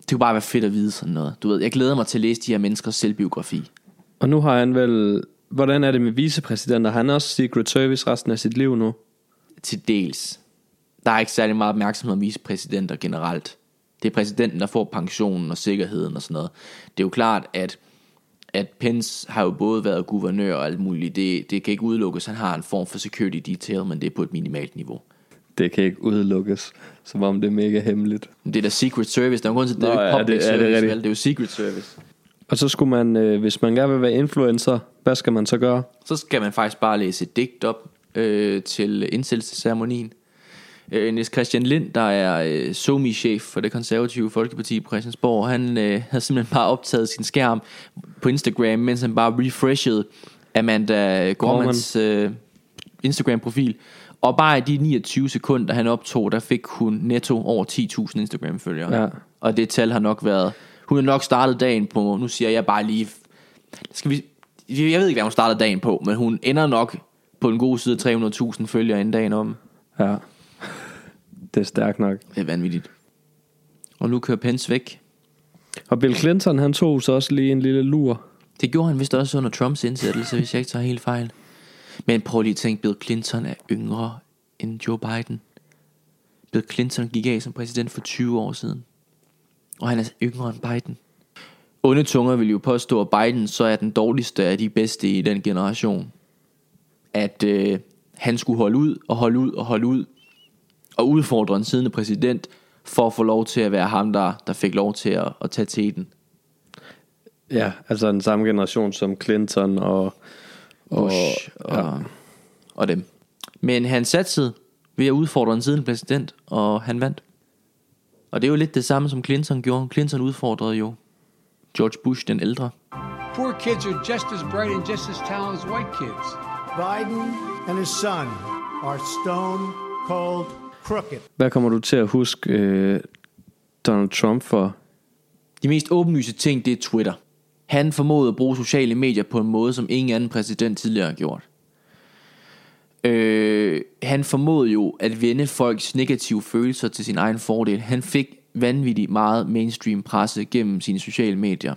Det kunne bare være fedt at vide sådan noget. Du ved, jeg glæder mig til at læse de her menneskers selvbiografi. Og nu har han vel... Hvordan er det med vicepræsidenter? Han har også Secret Service resten af sit liv nu. Til dels. Der er ikke særlig meget opmærksomhed om vicepræsidenter generelt. Det er præsidenten, der får pensionen og sikkerheden og sådan noget. Det er jo klart, at, at Pence har jo både været guvernør og alt muligt. Det, det kan ikke udelukkes, han har en form for security detail, men det er på et minimalt niveau. Det kan ikke udelukkes, som om det er mega hemmeligt. Det er da Secret Service. Der er grund til, at det Nå, er jo public det- er det service, rigtigt? vel? det er jo Secret Service. Og så skulle man, øh, hvis man gerne vil være influencer, hvad skal man så gøre? Så skal man faktisk bare læse et digt op øh, til indsættelsesceremonien. Øh, Niels Christian Lind, der er øh, somi-chef for det konservative Folkeparti på Christiansborg, han øh, havde simpelthen bare optaget sin skærm på Instagram, mens han bare refreshede Amanda Gormans øh, Instagram-profil. Og bare i de 29 sekunder, han optog, der fik hun netto over 10.000 Instagram-følgere. Ja. Og det tal har nok været... Hun har nok startet dagen på... Nu siger jeg bare lige... Skal vi, jeg ved ikke, hvad hun startede dagen på, men hun ender nok på en god side af 300.000 følgere inden dagen om. Ja. Det er stærkt nok. Det er vanvittigt. Og nu kører Pence væk. Og Bill Clinton, han tog så også lige en lille lur. Det gjorde han vist også under Trumps indsættelse, hvis jeg ikke tager helt fejl. Men prøv lige at tænke, Bill Clinton er yngre end Joe Biden. Bill Clinton gik af som præsident for 20 år siden. Og han er yngre end Biden. Onde tunger vil jo påstå, at Biden så er den dårligste af de bedste i den generation. At øh, han skulle holde ud og holde ud og holde ud og udfordre en siddende præsident for at få lov til at være ham, der, der fik lov til at, at tage teten. Ja, altså den samme generation som Clinton og... og Bush og, og, og dem. Men han satsede ved at udfordre en siddende præsident, og han vandt. Og det er jo lidt det samme, som Clinton gjorde. Clinton udfordrede jo George Bush den ældre. Poor kids are just as bright and just as talented as white kids. Biden and his son are stone cold crooked. Hvad kommer du til at huske øh, Donald Trump for? De mest åbenlyse ting, det er Twitter. Han formåede at bruge sociale medier på en måde, som ingen anden præsident tidligere har gjort. Øh, han formåede jo at vende folks negative følelser til sin egen fordel. Han fik vanvittigt meget mainstream presse gennem sine sociale medier.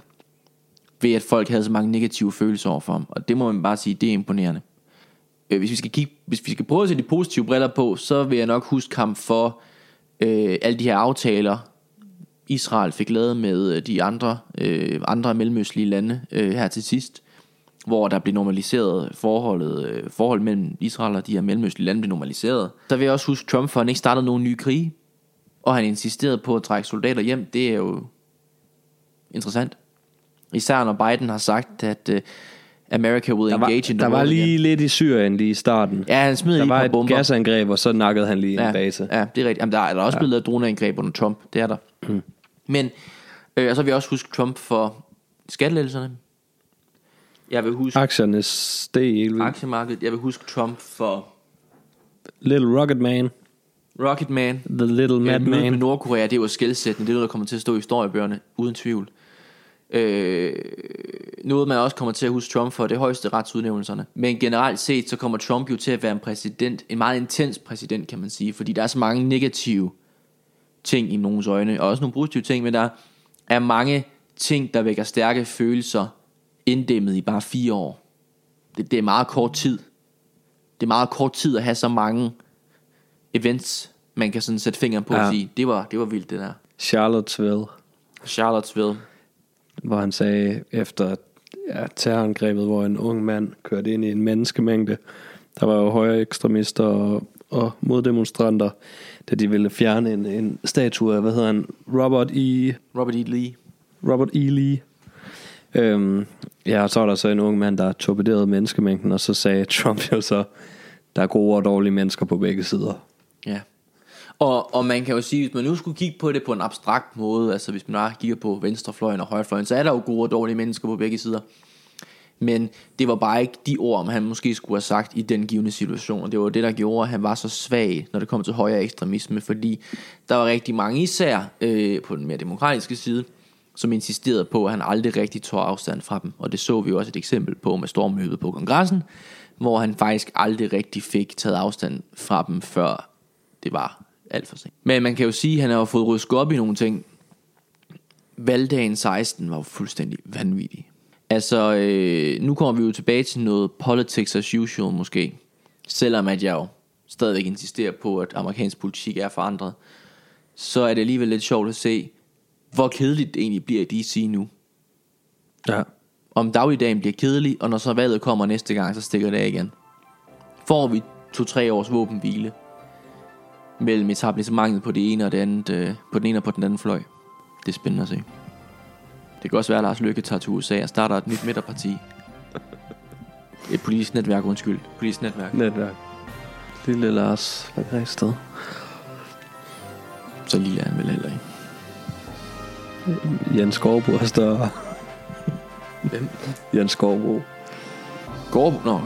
Ved at folk havde så mange negative følelser overfor ham. Og det må man bare sige, det er imponerende. Øh, hvis, vi skal kigge, hvis vi skal prøve at sætte de positive briller på, så vil jeg nok huske ham for øh, alle de her aftaler, Israel fik lavet med øh, de andre, øh, andre mellemøstlige lande øh, her til sidst, hvor der blev normaliseret forholdet, øh, forholdet mellem Israel og de her mellemøstlige lande blev normaliseret. Der vil jeg også huske Trump, for han ikke startede nogen nye krige, og han insisterede på at trække soldater hjem. Det er jo interessant. Især når Biden har sagt, at øh, America will Der var, engage in the der var war lige again. lidt i Syrien lige i starten. Ja, han smed der lige et var et bomber. gasangreb, og så nakkede han lige ja, en base. Ja, det er rigtigt. Jamen, der er, der er også ja. blevet lavet droneangreb under Trump. Det er der. Mm. Men, øh, og så vil jeg også huske Trump for skattelettelserne. Jeg vil huske Aktierne steg helt vildt. aktiemarkedet. Jeg vil huske Trump for Little Rocket Man. Rocket Man. The Little Mad Mad med Man. Nordkorea, det var skældsættende. Det er noget, der kommer til at stå i historiebøgerne, uden tvivl. Øh, noget, man også kommer til at huske Trump for, det er højeste retsudnævnelserne. Men generelt set, så kommer Trump jo til at være en præsident, en meget intens præsident, kan man sige, fordi der er så mange negative ting i nogens øjne, og også nogle positive ting, men der er mange ting, der vækker stærke følelser, inddæmmet i bare fire år. Det, det er meget kort tid. Det er meget kort tid at have så mange events, man kan sådan sætte fingeren på ja. Og sige, det var, det var vildt det der. Charlottesville, Charlottesville. Hvor han sagde efter ja, terrorangrebet, hvor en ung mand kørte ind i en menneskemængde. Der var jo højere ekstremister og, og moddemonstranter, da de ville fjerne en, en statue af, hvad hedder han, Robert E. Robert E. Lee. Robert E. Lee. Øhm, ja, og så var der så en ung mand, der torpederede menneskemængden, og så sagde Trump jo så, der er gode og dårlige mennesker på begge sider. Ja. Og, og man kan jo sige, hvis man nu skulle kigge på det på en abstrakt måde, altså hvis man bare kigger på venstrefløjen og højrefløjen, så er der jo gode og dårlige mennesker på begge sider. Men det var bare ikke de ord, han måske skulle have sagt i den givende situation. Og det var det, der gjorde, at han var så svag, når det kom til højere ekstremisme. Fordi der var rigtig mange især øh, på den mere demokratiske side, som insisterede på, at han aldrig rigtig tog afstand fra dem. Og det så vi jo også et eksempel på med stormløbet på kongressen, hvor han faktisk aldrig rigtig fik taget afstand fra dem, før det var alt for sent. Men man kan jo sige, at han har fået rysket op i nogle ting. Valgdagen 16 var jo fuldstændig vanvittig. Altså, øh, nu kommer vi jo tilbage til noget politics as usual måske. Selvom at jeg jo stadigvæk insisterer på, at amerikansk politik er forandret, så er det alligevel lidt sjovt at se, hvor kedeligt det egentlig bliver i DC nu. Ja. Om dagligdagen bliver kedelig, og når så valget kommer næste gang, så stikker det af igen. Får vi to-tre års våbenhvile mellem etablissementet på det ene og det andet, øh, på den ene og på den anden fløj. Det er spændende at se. Det kan også være, at Lars Løkke tager til USA og starter et nyt midterparti. Et politisk netværk, undskyld. Politisk netværk. Netværk. Lille Lars Græsted. Så lille er han vel heller ikke. Jens Skovbo er større. Hvem? Jens Skovbo. Går Nå.